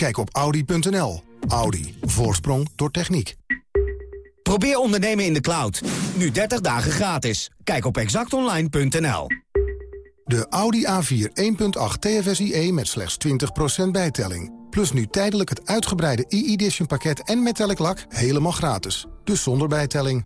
Kijk op Audi.nl. Audi. Voorsprong door techniek. Probeer ondernemen in de cloud. Nu 30 dagen gratis. Kijk op exactonline.nl. De Audi A4 1.8 TFSIe met slechts 20% bijtelling. Plus nu tijdelijk het uitgebreide e-edition pakket en metallic lak helemaal gratis. Dus zonder bijtelling.